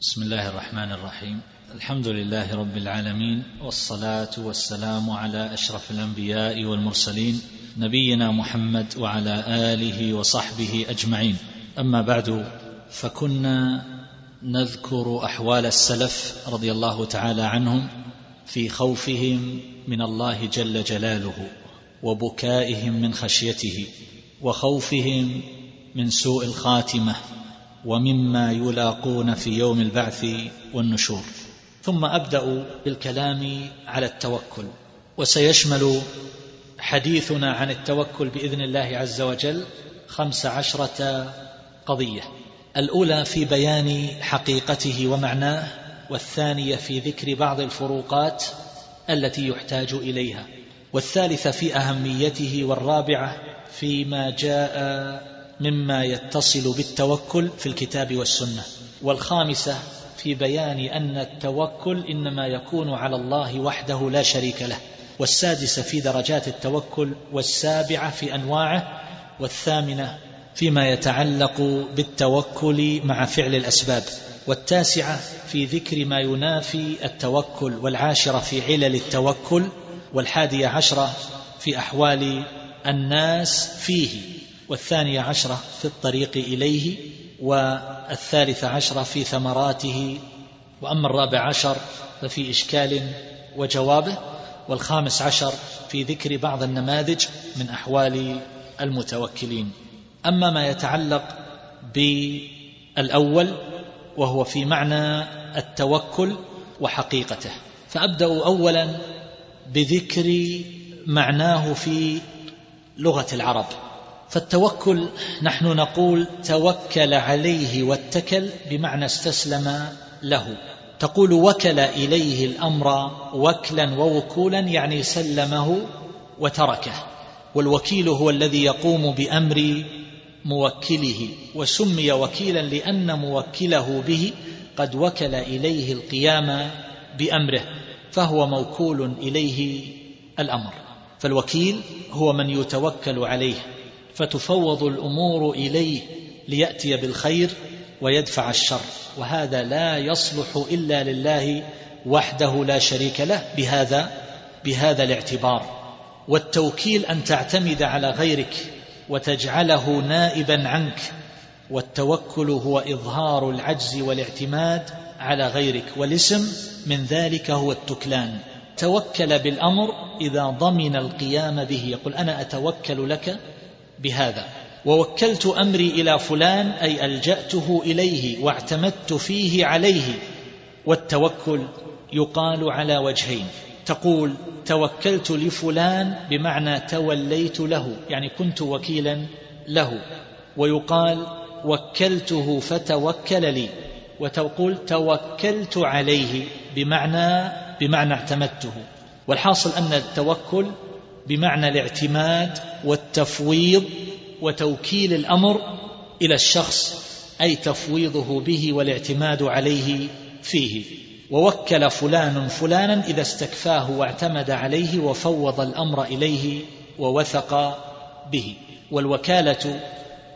بسم الله الرحمن الرحيم. الحمد لله رب العالمين والصلاة والسلام على أشرف الأنبياء والمرسلين نبينا محمد وعلى آله وصحبه أجمعين. أما بعد فكنا نذكر أحوال السلف رضي الله تعالى عنهم في خوفهم من الله جل جلاله وبكائهم من خشيته وخوفهم من سوء الخاتمة ومما يلاقون في يوم البعث والنشور. ثم أبدأ بالكلام على التوكل وسيشمل حديثنا عن التوكل بإذن الله عز وجل خمس عشرة قضية. الأولى في بيان حقيقته ومعناه والثانية في ذكر بعض الفروقات التي يحتاج إليها. والثالثة في أهميته والرابعة فيما جاء مما يتصل بالتوكل في الكتاب والسنة. والخامسة في بيان أن التوكل إنما يكون على الله وحده لا شريك له. والسادسة في درجات التوكل والسابعة في أنواعه والثامنة فيما يتعلق بالتوكل مع فعل الأسباب. والتاسعة في ذكر ما ينافي التوكل والعاشرة في علل التوكل والحادية عشرة في أحوال الناس فيه. والثانية عشرة في الطريق إليه والثالثة عشرة في ثمراته وأما الرابع عشر ففي إشكال وجوابه والخامس عشر في ذكر بعض النماذج من أحوال المتوكلين. أما ما يتعلق بالأول وهو في معنى التوكل وحقيقته. فأبدأ أولا بذكر معناه في لغة العرب. فالتوكل نحن نقول توكل عليه واتكل بمعنى استسلم له. تقول وكل إليه الأمر وكلا ووكولا يعني سلمه وتركه. والوكيل هو الذي يقوم بأمر موكله. وسمي وكيلا لأن موكله به قد وكل إليه القيام بأمره فهو موكول إليه الأمر. فالوكيل هو من يتوكل عليه. فتفوض الأمور إليه ليأتي بالخير ويدفع الشر. وهذا لا يصلح إلا لله وحده لا شريك له بهذا بهذا الاعتبار. والتوكيل أن تعتمد على غيرك وتجعله نائبا عنك والتوكل هو إظهار العجز والاعتماد على غيرك. والاسم من ذلك هو التكلان. توكل بالأمر إذا ضمن القيام به. يقول أنا أتوكل لك بهذا. ووكلت أمري إلى فلان أي ألجأته إليه واعتمدت فيه عليه. والتوكل يقال على وجهين. تقول توكلت لفلان بمعنى توليت له يعني كنت وكيلا له. ويقال وكلته فتوكل لي. وتقول توكلت عليه بمعنى بمعنى اعتمدته. والحاصل أن التوكل بمعنى الاعتماد والتفويض وتوكيل الأمر إلى الشخص أي تفويضه به والاعتماد عليه فيه. ووكل فلان فلانا إذا استكفاه واعتمد عليه وفوض الأمر إليه ووثق به. والوكالة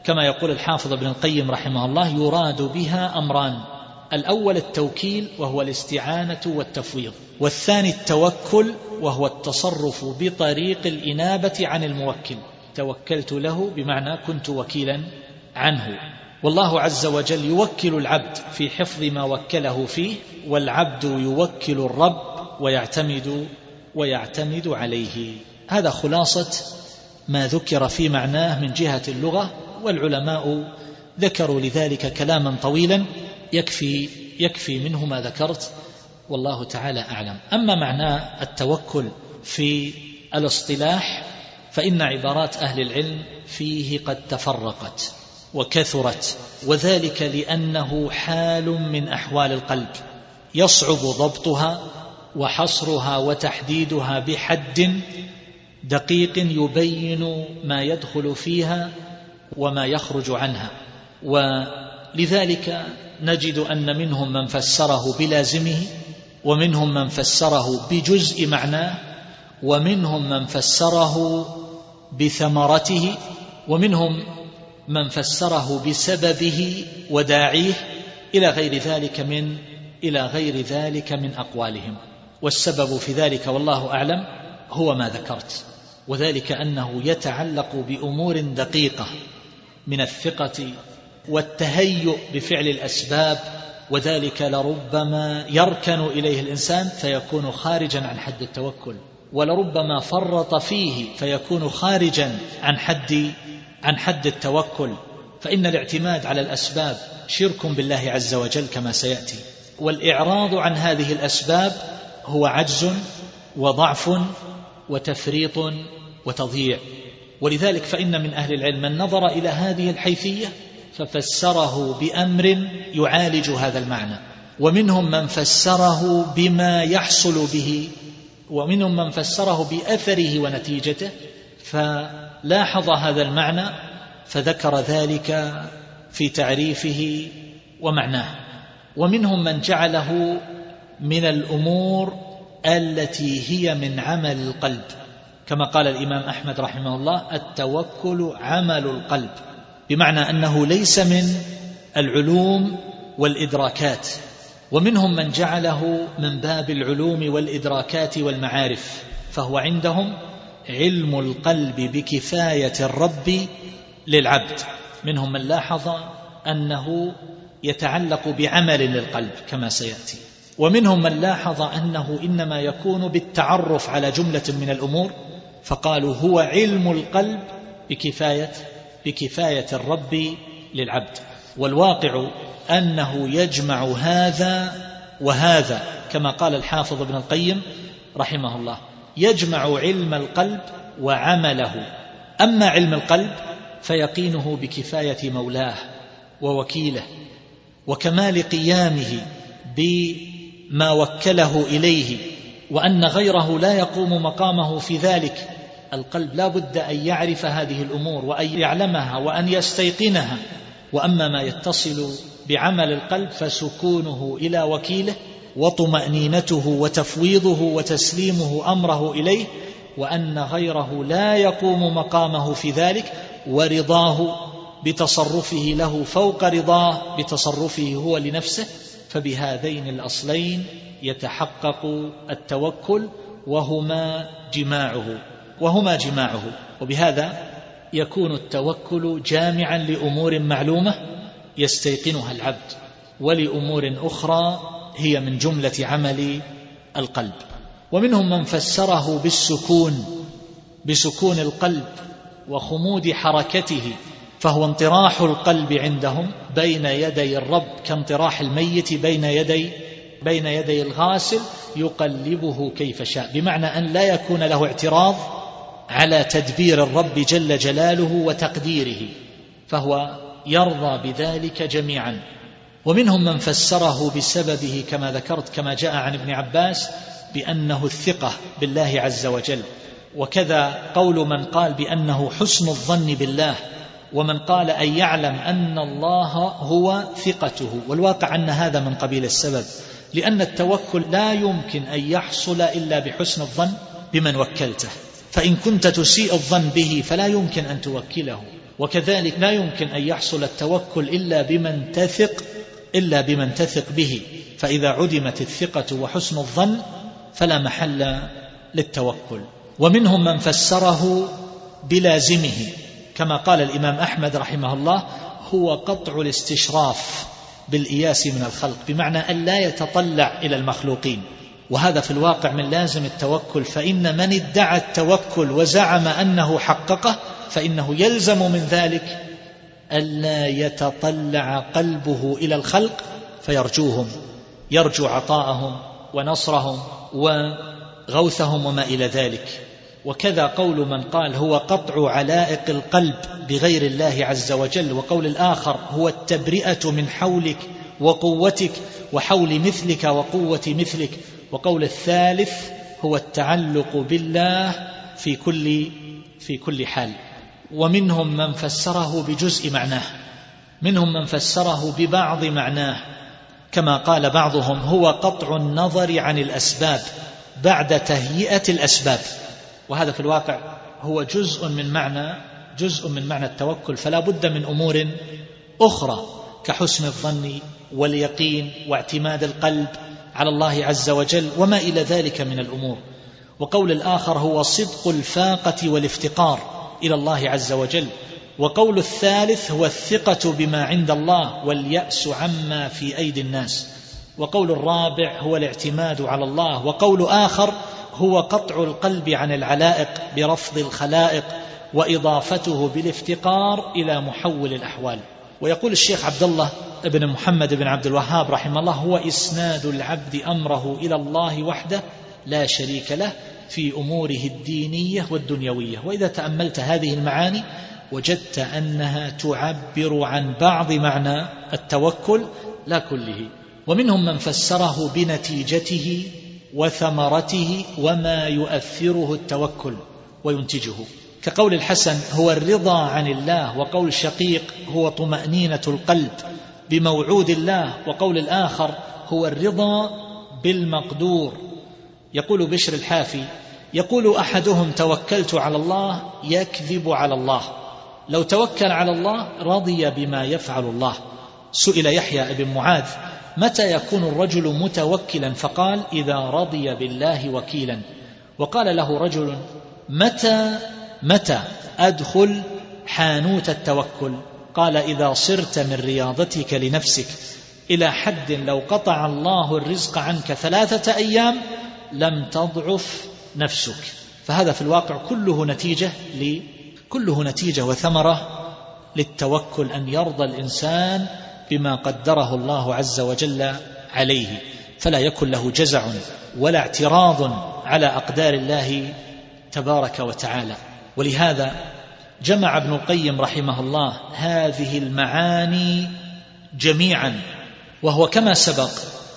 كما يقول الحافظ ابن القيم رحمه الله يراد بها أمران. الأول التوكيل وهو الاستعانة والتفويض والثاني التوكل وهو التصرف بطريق الإنابة عن الموكل. توكلت له بمعنى كنت وكيلا عنه. والله عز وجل يوكل العبد في حفظ ما وكله فيه والعبد يوكل الرب ويعتمد ويعتمد عليه. هذا خلاصة ما ذكر في معناه من جهة اللغة والعلماء ذكروا لذلك كلاما طويلا. يكفي يكفي منه ما ذكرت والله تعالى أعلم. أما معنى التوكل في الاصطلاح فإن عبارات أهل العلم فيه قد تفرقت وكثرت وذلك لأنه حال من أحوال القلب. يصعب ضبطها وحصرها وتحديدها بحد دقيق يبين ما يدخل فيها وما يخرج عنها. ولذلك نجد أن منهم من فسره بلازمه ومنهم من فسره بجزء معناه ومنهم من فسره بثمرته ومنهم من فسره بسببه وداعيه إلى غير ذلك من إلى غير ذلك من أقوالهم. والسبب في ذلك والله أعلم هو ما ذكرت وذلك أنه يتعلق بأمور دقيقة من الثقة والتهيؤ بفعل الأسباب وذلك لربما يركن إليه الإنسان فيكون خارجا عن حد التوكل ولربما فرط فيه فيكون خارجا عن حد عن حد التوكل. فإن الاعتماد على الأسباب شرك بالله عز وجل كما سيأتي. والإعراض عن هذه الأسباب هو عجز وضعف وتفريط وتضييع. ولذلك فإن من أهل العلم من نظر إلى هذه الحيثية ففسره بأمر يعالج هذا المعنى. ومنهم من فسره بما يحصل به ومنهم من فسره بأثره ونتيجته. فلاحظ هذا المعنى فذكر ذلك في تعريفه ومعناه. ومنهم من جعله من الأمور التي هي من عمل القلب. كما قال الإمام أحمد رحمه الله التوكل عمل القلب. بمعنى أنه ليس من العلوم والإدراكات ومنهم من جعله من باب العلوم والإدراكات والمعارف فهو عندهم علم القلب بكفاية الرب للعبد. منهم من لاحظ أنه يتعلق بعمل للقلب كما سيأتي. ومنهم من لاحظ أنه إنما يكون بالتعرف على جملة من الأمور فقالوا هو علم القلب بكفاية بكفاية الرب للعبد. والواقع أنه يجمع هذا وهذا كما قال الحافظ ابن القيم رحمه الله يجمع علم القلب وعمله. أما علم القلب فيقينه بكفاية مولاه ووكيله وكمال قيامه بما وكله إليه وأن غيره لا يقوم مقامه في ذلك. القلب لا بد أن يعرف هذه الأمور وأن يعلمها وأن يستيقنها. وأما ما يتصل بعمل القلب فسكونه إلى وكيله وطمأنينته وتفويضه وتسليمه أمره إليه وأن غيره لا يقوم مقامه في ذلك ورضاه بتصرفه له فوق رضاه بتصرفه هو لنفسه. فبهذين الأصلين يتحقق التوكل وهما جماعة. وهما جماعة وبهذا يكون التوكل جامعا لأمور معلومة يستيقنها العبد ولأمور أخرى هي من جملة عمل القلب. ومنهم من فسره بالسكون بسكون القلب وخمود حركته فهو انطراح القلب عندهم بين يدي الرب كانطراح الميت بين يدي بين يدي الغاسل يقلبه كيف شاء. بمعنى أن لا يكون له اعتراض على تدبير الرب جل جلاله وتقديره فهو يرضى بذلك جميعا. ومنهم من فسره بسببه كما ذكرت كما جاء عن ابن عباس بأنه الثقة بالله عز وجل. وكذا قول من قال بأنه حسن الظن بالله ومن قال أن يعلم أن الله هو ثقته. والواقع أن هذا من قبيل السبب لأن التوكل لا يمكن أن يحصل إلا بحسن الظن بمن وكلته. فإن كنت تسيء الظن به فلا يمكن أن توكله. وكذلك لا يمكن أن يحصل التوكل إلا بمن تثق إلا بمن تثق به. فإذا عدمت الثقة وحسن الظن فلا محل للتوكل. ومنهم من فسره بلازمه. كما قال الإمام أحمد رحمه الله هو قطع الاستشراف بالإياس من الخلق بمعنى أن لا يتطلع إلى المخلوقين. وهذا في الواقع من لازم التوكل فإن من ادعى التوكل وزعم أنه حققه فإنه يلزم من ذلك ألا يتطلع قلبه إلى الخلق فيرجوهم يرجو عطاءهم ونصرهم وغوثهم وما إلى ذلك. وكذا قول من قال هو قطع علائق القلب بغير الله عز وجل وقول الآخر هو التبرئة من حولك وقوتك وحول مثلك وقوة مثلك. وقول الثالث هو التعلق بالله في كل في كل حال. ومنهم من فسره بجزء معناه. منهم من فسره ببعض معناه. كما قال بعضهم هو قطع النظر عن الأسباب بعد تهيئة الأسباب. وهذا في الواقع هو جزء من معنى جزء من معنى التوكل. فلا بد من أمور أخرى كحسن الظن واليقين واعتماد القلب على الله عز وجل وما إلى ذلك من الأمور. وقول الآخر هو صدق الفاقة والافتقار إلى الله عز وجل. وقول الثالث هو الثقة بما عند الله واليأس عما في أيدي الناس. وقول الرابع هو الاعتماد على الله. وقول آخر هو قطع القلب عن العلائق برفض الخلائق وإضافته بالافتقار إلى محول الأحوال. ويقول الشيخ عبد الله بن محمد بن عبد الوهاب رحمه الله هو إسناد العبد أمره إلى الله وحده لا شريك له في أموره الدينية والدنيوية. وإذا تأملت هذه المعاني وجدت أنها تعبر عن بعض معنى التوكل لا كله. ومنهم من فسره بنتيجته وثمرته وما يؤثره التوكل وينتجه. كقول الحسن هو الرضا عن الله وقول شقيق هو طمأنينة القلب بموعود الله وقول الآخر هو الرضا بالمقدور. يقول بشر الحافي يقول أحدهم توكلت على الله يكذب على الله. لو توكل على الله رضي بما يفعل الله. سئل يحيى بن معاذ متى يكون الرجل متوكلا؟ فقال إذا رضي بالله وكيلا. وقال له رجل متى متى أدخل حانوت التوكل؟ قال إذا صرت من رياضتك لنفسك إلى حد لو قطع الله الرزق عنك ثلاثة أيام لم تضعف نفسك. فهذا في الواقع كله نتيجة كله نتيجة وثمرة للتوكل أن يرضى الإنسان بما قدره الله عز وجل عليه. فلا يكن له جزع ولا اعتراض على أقدار الله تبارك وتعالى. ولهذا جمع ابن القيم رحمه الله هذه المعاني جميعا وهو كما سبق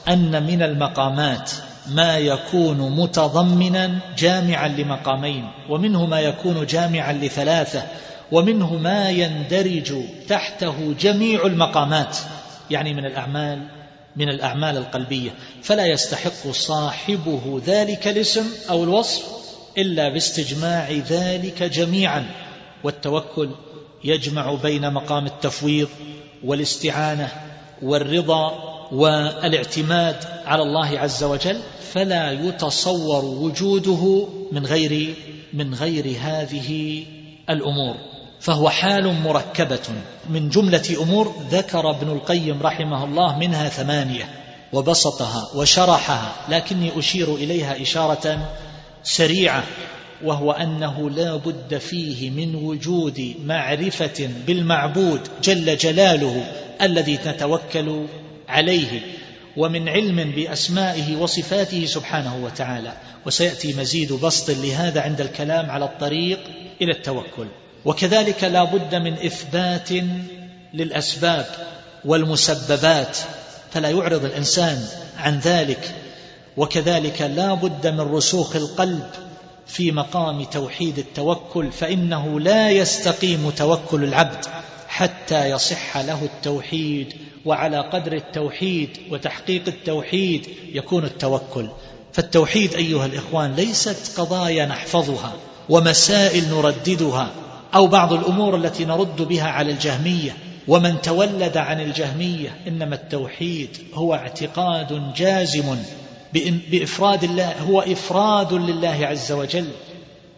أن من المقامات ما يكون متضمنا جامعا لمقامين ومنه ما يكون جامعا لثلاثة ومنه ما يندرج تحته جميع المقامات يعني من الأعمال من الأعمال القلبية. فلا يستحق صاحبه ذلك الاسم أو الوصف إلا باستجماع ذلك جميعا. والتوكل يجمع بين مقام التفويض والاستعانة والرضا والاعتماد على الله عز وجل فلا يتصور وجوده من غير من غير هذه الأمور. فهو حال مركبة. من جملة أمور ذكر ابن القيم رحمه الله منها ثمانية وبسطها وشرحها لكني أشير إليها إشارة سريعة. وهو أنه لا بد فيه من وجود معرفة بالمعبود جل جلاله الذي نتوكل عليه ومن علم بأسمائه وصفاته سبحانه وتعالى. وسيأتي مزيد بسط لهذا عند الكلام على الطريق إلى التوكل. وكذلك لا بد من إثبات للأسباب والمسببات فلا يعرض الإنسان عن ذلك. وكذلك لا بد من رسوخ القلب في مقام توحيد التوكل فإنه لا يستقيم توكل العبد حتى يصح له التوحيد وعلى قدر التوحيد وتحقيق التوحيد يكون التوكل. فالتوحيد أيها الإخوان ليست قضايا نحفظها ومسائل نرددها أو بعض الأمور التي نرد بها على الجهمية. ومن تولد عن الجهمية إنما التوحيد هو اعتقاد جازم بإفراد الله هو إفراد لله عز وجل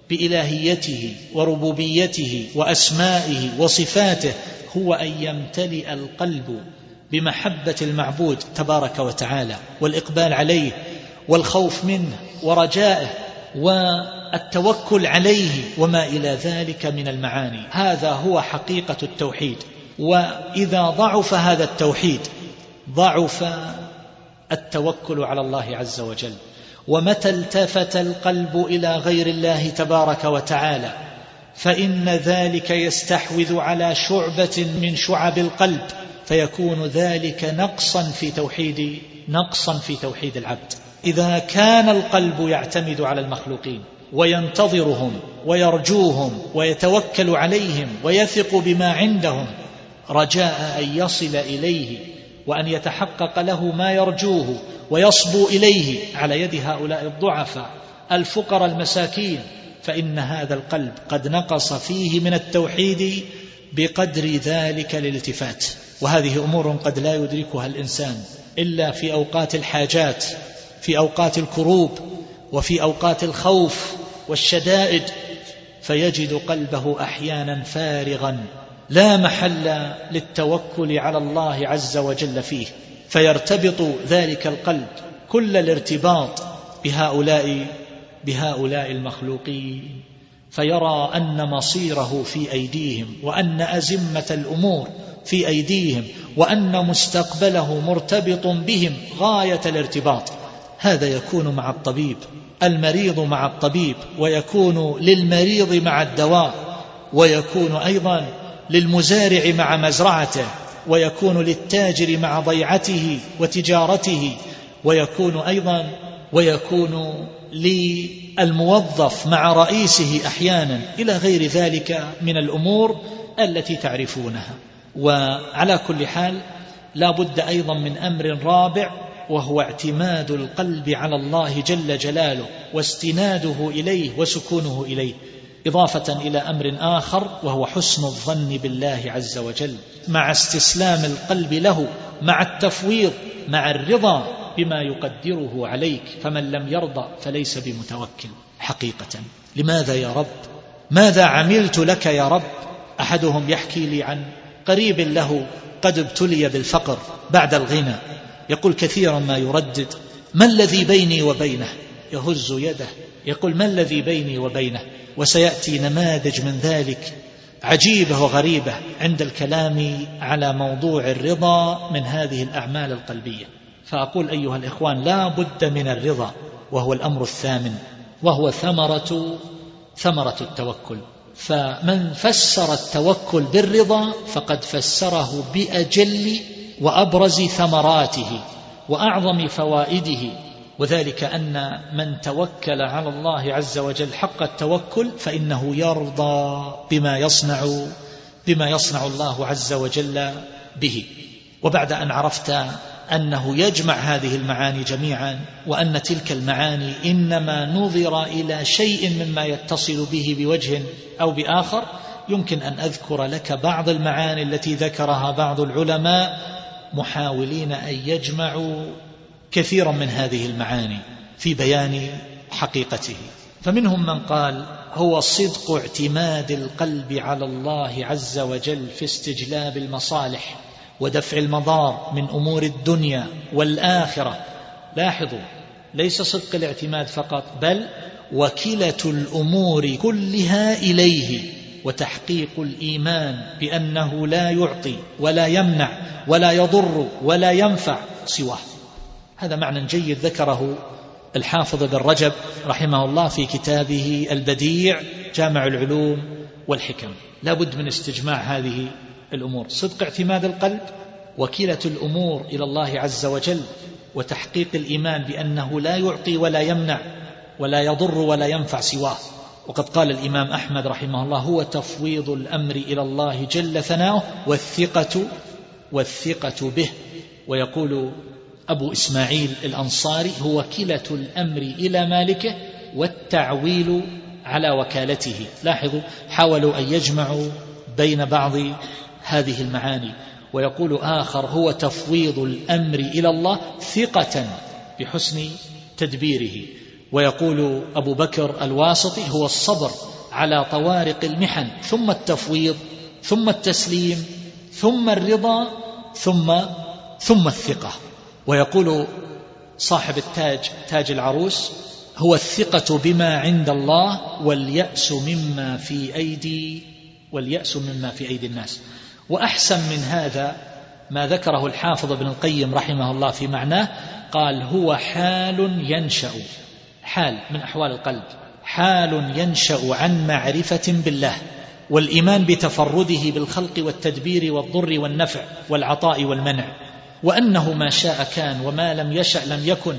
بإلهيته وربوبيته وأسمائه وصفاته هو أن يمتلئ القلب بمحبة المعبود تبارك وتعالى والإقبال عليه والخوف منه ورجائه والتوكل عليه وما إلى ذلك من المعاني. هذا هو حقيقة التوحيد. وإذا ضعف هذا التوحيد ضعف التوكل على الله عز وجل. ومتى التفت القلب إلى غير الله تبارك وتعالى فإن ذلك يستحوذ على شعبة من شعب القلب فيكون ذلك نقصا في توحيد نقصا في توحيد العبد. إذا كان القلب يعتمد على المخلوقين وينتظرهم ويرجوهم ويتوكل عليهم ويثق بما عندهم رجاء أن يصل إليه وأن يتحقق له ما يرجوه ويصبو إليه على يد هؤلاء الضعفاء الفقراء المساكين فإن هذا القلب قد نقص فيه من التوحيد بقدر ذلك الالتفات. وهذه أمور قد لا يدركها الإنسان إلا في أوقات الحاجات في أوقات الكروب وفي أوقات الخوف والشدائد فيجد قلبه أحيانا فارغا. لا محل للتوكل على الله عز وجل فيه فيرتبط ذلك القلب كل الارتباط بهؤلاء بهؤلاء المخلوقين فيرى أن مصيره في أيديهم وأن أزمة الأمور في أيديهم وأن مستقبله مرتبط بهم غاية الارتباط. هذا يكون مع الطبيب المريض مع الطبيب ويكون للمريض مع الدواء ويكون أيضا للمزارع مع مزرعته ويكون للتاجر مع ضيعته وتجارته ويكون أيضا ويكون للموظف مع رئيسه أحيانا إلى غير ذلك من الأمور التي تعرفونها. وعلى كل حال لا بد أيضا من أمر رابع وهو اعتماد القلب على الله جل جلاله واستناده إليه وسكونه إليه. إضافة إلى أمر آخر وهو حسن الظن بالله عز وجل مع استسلام القلب له مع التفويض مع الرضا بما يقدره عليك فمن لم يرضى فليس بمتوكل. حقيقة. لماذا يا رب؟ ماذا عملت لك يا رب؟ أحدهم يحكي لي عن قريب له قد ابتلي بالفقر بعد الغنى. يقول كثيرا ما يردد ما الذي بيني وبينه؟ يهز يده يقول ما الذي بيني وبينه؟ وسيأتي نماذج من ذلك عجيبة وغريبة عند الكلام على موضوع الرضا من هذه الأعمال القلبية. فأقول أيها الإخوان لا بد من الرضا وهو الأمر الثامن وهو ثمرة ثمرة التوكل. فمن فسر التوكل بالرضا فقد فسره بأجل وأبرز ثمراته وأعظم فوائده. وذلك أن من توكل على الله عز وجل حق التوكل فإنه يرضى بما يصنع بما يصنع الله عز وجل به. وبعد أن عرفت أنه يجمع هذه المعاني جميعا وأن تلك المعاني إنما نظر إلى شيء مما يتصل به بوجه أو بآخر يمكن أن أذكر لك بعض المعاني التي ذكرها بعض العلماء محاولين أن يجمعوا كثيرا من هذه المعاني في بيان حقيقته. فمنهم من قال هو صدق اعتماد القلب على الله عز وجل في استجلاب المصالح ودفع المضار من أمور الدنيا والآخرة. لاحظوا ليس صدق الاعتماد فقط بل وكلة الأمور كلها إليه وتحقيق الإيمان بأنه لا يعطي ولا يمنع ولا يضر ولا ينفع سواه. هذا معنى جيد ذكره الحافظ بن رجب رحمه الله في كتابه البديع جامع العلوم والحكم. لا بد من استجماع هذه الأمور. صدق اعتماد القلب وكيلة الأمور إلى الله عز وجل وتحقيق الإيمان بأنه لا يعطي ولا يمنع ولا يضر ولا ينفع سواه. وقد قال الإمام أحمد رحمه الله هو تفويض الأمر إلى الله جل ثناؤه والثقة والثقة به. ويقول أبو إسماعيل الأنصاري هو كله الأمر إلى مالكه والتعويل على وكالته. لاحظوا حاولوا أن يجمعوا بين بعض هذه المعاني. ويقول آخر هو تفويض الأمر إلى الله ثقة بحسن تدبيره. ويقول أبو بكر الواسطي هو الصبر على طوارق المحن ثم التفويض ثم التسليم ثم الرضا ثم ثم الثقة. ويقول صاحب التاج تاج العروس هو الثقة بما عند الله واليأس مما في أيدي واليأس مما في أيدي الناس. وأحسن من هذا ما ذكره الحافظ ابن القيم رحمه الله في معناه قال هو حال ينشأ. حال من أحوال القلب. حال ينشأ عن معرفة بالله والإيمان بتفرده بالخلق والتدبير والضر والنفع والعطاء والمنع. وأنه ما شاء كان وما لم يشأ لم يكن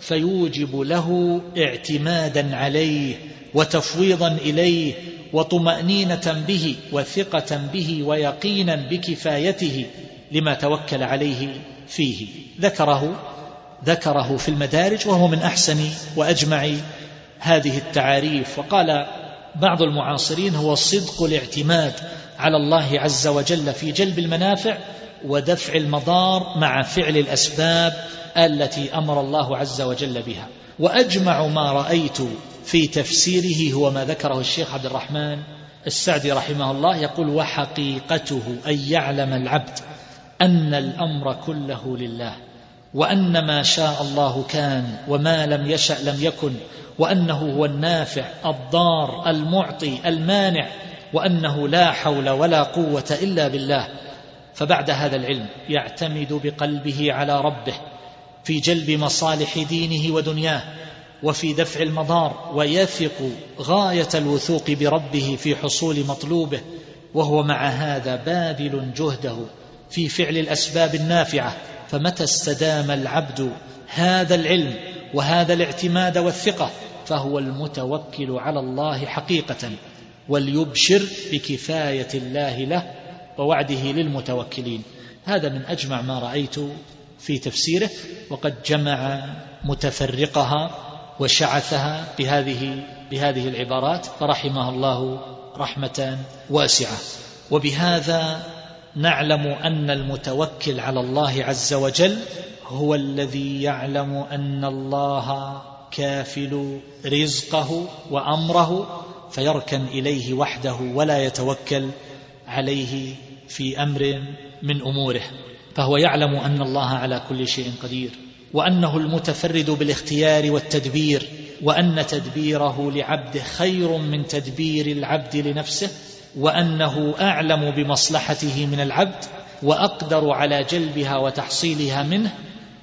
فيوجب له اعتمادا عليه وتفويضا إليه وطمأنينة به وثقة به ويقينا بكفايته لما توكل عليه فيه. ذكره ذكره في المدارج وهو من أحسن وأجمع هذه التعاريف. وقال بعض المعاصرين هو صدق الاعتماد على الله عز وجل في جلب المنافع ودفع المضار مع فعل الأسباب التي أمر الله عز وجل بها. وأجمع ما رأيت في تفسيره هو ما ذكره الشيخ عبد الرحمن السعدي رحمه الله يقول وحقيقته أن يعلم العبد أن الأمر كله لله وأن ما شاء الله كان وما لم يشأ لم يكن وأنه هو النافع الضار المعطي المانع وأنه لا حول ولا قوة إلا بالله فبعد هذا العلم يعتمد بقلبه على ربه في جلب مصالح دينه ودنياه وفي دفع المضار ويثق غاية الوثوق بربه في حصول مطلوبه وهو مع هذا باذل جهده في فعل الأسباب النافعة. فمتى استدام العبد هذا العلم وهذا الاعتماد والثقة؟ فهو المتوكل على الله حقيقة وليبشر بكفاية الله له ووعده للمتوكلين. هذا من أجمع ما رأيت في تفسيره وقد جمع متفرقها وشعثها بهذه بهذه العبارات فرحمه الله رحمة واسعة. وبهذا نعلم أن المتوكل على الله عز وجل هو الذي يعلم أن الله كافل رزقه وأمره فيركن إليه وحده ولا يتوكل عليه في أمر من أموره فهو يعلم أن الله على كل شيء قدير وأنه المتفرد بالاختيار والتدبير وأن تدبيره لعبده خير من تدبير العبد لنفسه وأنه أعلم بمصلحته من العبد وأقدر على جلبها وتحصيلها منه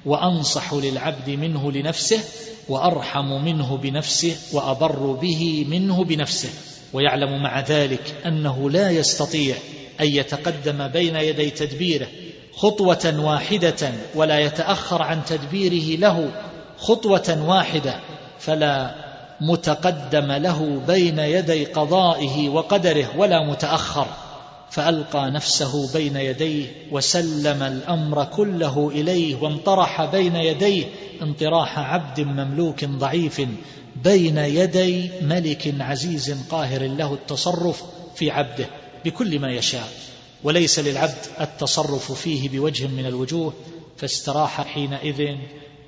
وأنصح للعبد منه لنفسه وأرحم منه بنفسه وأبر به منه بنفسه. ويعلم مع ذلك أنه لا يستطيع أن يتقدم بين يدي تدبيره خطوة واحدة ولا يتأخر عن تدبيره له خطوة واحدة فلا متقدم له بين يدي قضائه وقدره ولا متأخر. فألقى نفسه بين يديه وسلم الأمر كله إليه وانطرح بين يديه انطراح عبد مملوك ضعيف بين يدي ملك عزيز قاهر له التصرف في عبده بكل ما يشاء وليس للعبد التصرف فيه بوجه من الوجوه فاستراح حينئذ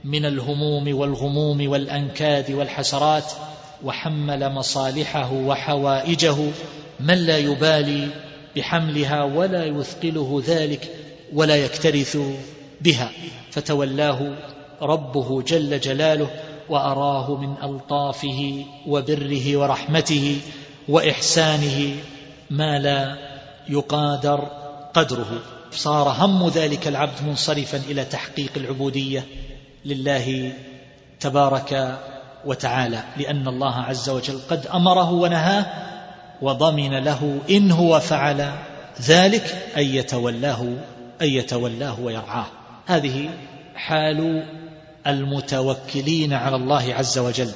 من الهموم والغموم والأنكاد والحسرات وحمل مصالحه وحوائجه من لا يبالي بحملها ولا يثقله ذلك ولا يكترث بها. فتولاه ربه جل جلاله وأراه من ألطافه وبره ورحمته وإحسانه ما لا يقادر قدره. صار هم ذلك العبد منصرفا إلى تحقيق العبودية لله تبارك وتعالى لأن الله عز وجل قد أمره ونهاه وضمن له إن هو فعل ذلك أن يتولاه أن يتولاه ويرعاه. هذه حال المتوكلين على الله عز وجل.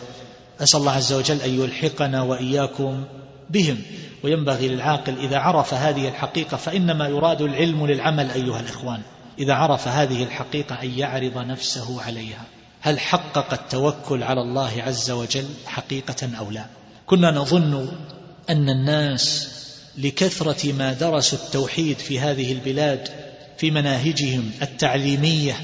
أسأل الله عز وجل أن يلحقنا وإياكم بهم. وينبغي للعاقل إذا عرف هذه الحقيقة فإنما يراد العلم للعمل أيها الإخوان. إذا عرف هذه الحقيقة أن يعرض نفسه عليها. هل حقق التوكل على الله عز وجل حقيقة أو لا؟ كنا نظن أن الناس لكثرة ما درسوا التوحيد في هذه البلاد في مناهجهم التعليمية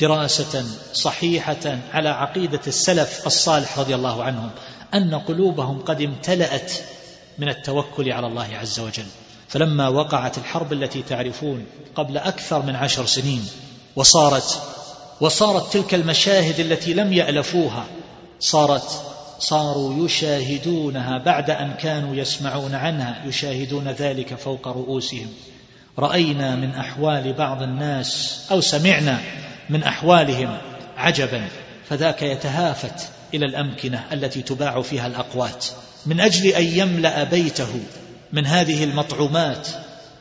دراسة صحيحة على عقيدة السلف الصالح رضي الله عنهم أن قلوبهم قد امتلأت من التوكل على الله عز وجل. فلما وقعت الحرب التي تعرفون قبل أكثر من عشر سنين وصارت وصارت تلك المشاهد التي لم يألفوها صارت صاروا يشاهدونها بعد أن كانوا يسمعون عنها يشاهدون ذلك فوق رؤوسهم. رأينا من أحوال بعض الناس أو سمعنا من أحوالهم عجبا فذاك يتهافت إلى الأمكنة التي تباع فيها الأقوات. من أجل أن يملأ بيته من هذه المطعومات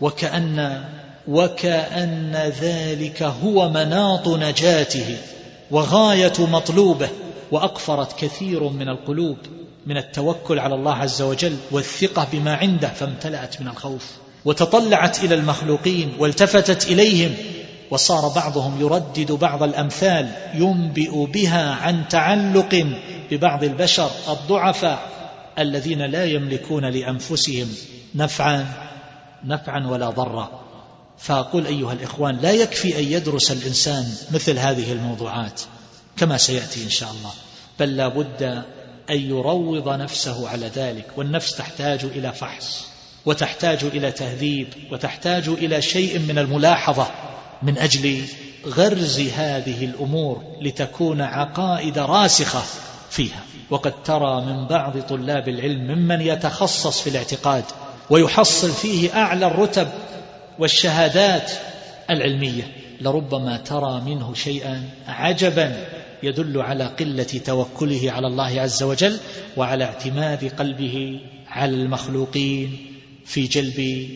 وكأن وكأن ذلك هو مناط نجاته وغاية مطلوبه وأقفرت كثير من القلوب من التوكل على الله عز وجل والثقة بما عنده فامتلأت من الخوف وتطلعت إلى المخلوقين والتفتت إليهم وصار بعضهم يردد بعض الأمثال ينبئ بها عن تعلق ببعض البشر الضعفاء الذين لا يملكون لأنفسهم نفعا نفعا ولا ضرا. فأقول أيها الإخوان لا يكفي أن يدرس الإنسان مثل هذه الموضوعات. كما سيأتي إن شاء الله. بل لا بد أن يروض نفسه على ذلك والنفس تحتاج إلى فحص وتحتاج إلى تهذيب وتحتاج إلى شيء من الملاحظة من أجل غرز هذه الأمور لتكون عقائد راسخة فيها. وقد ترى من بعض طلاب العلم ممن يتخصص في الاعتقاد ويحصل فيه أعلى الرتب والشهادات العلمية. لربما ترى منه شيئا عجبا يدل على قلة توكله على الله عز وجل وعلى اعتماد قلبه على المخلوقين في جلب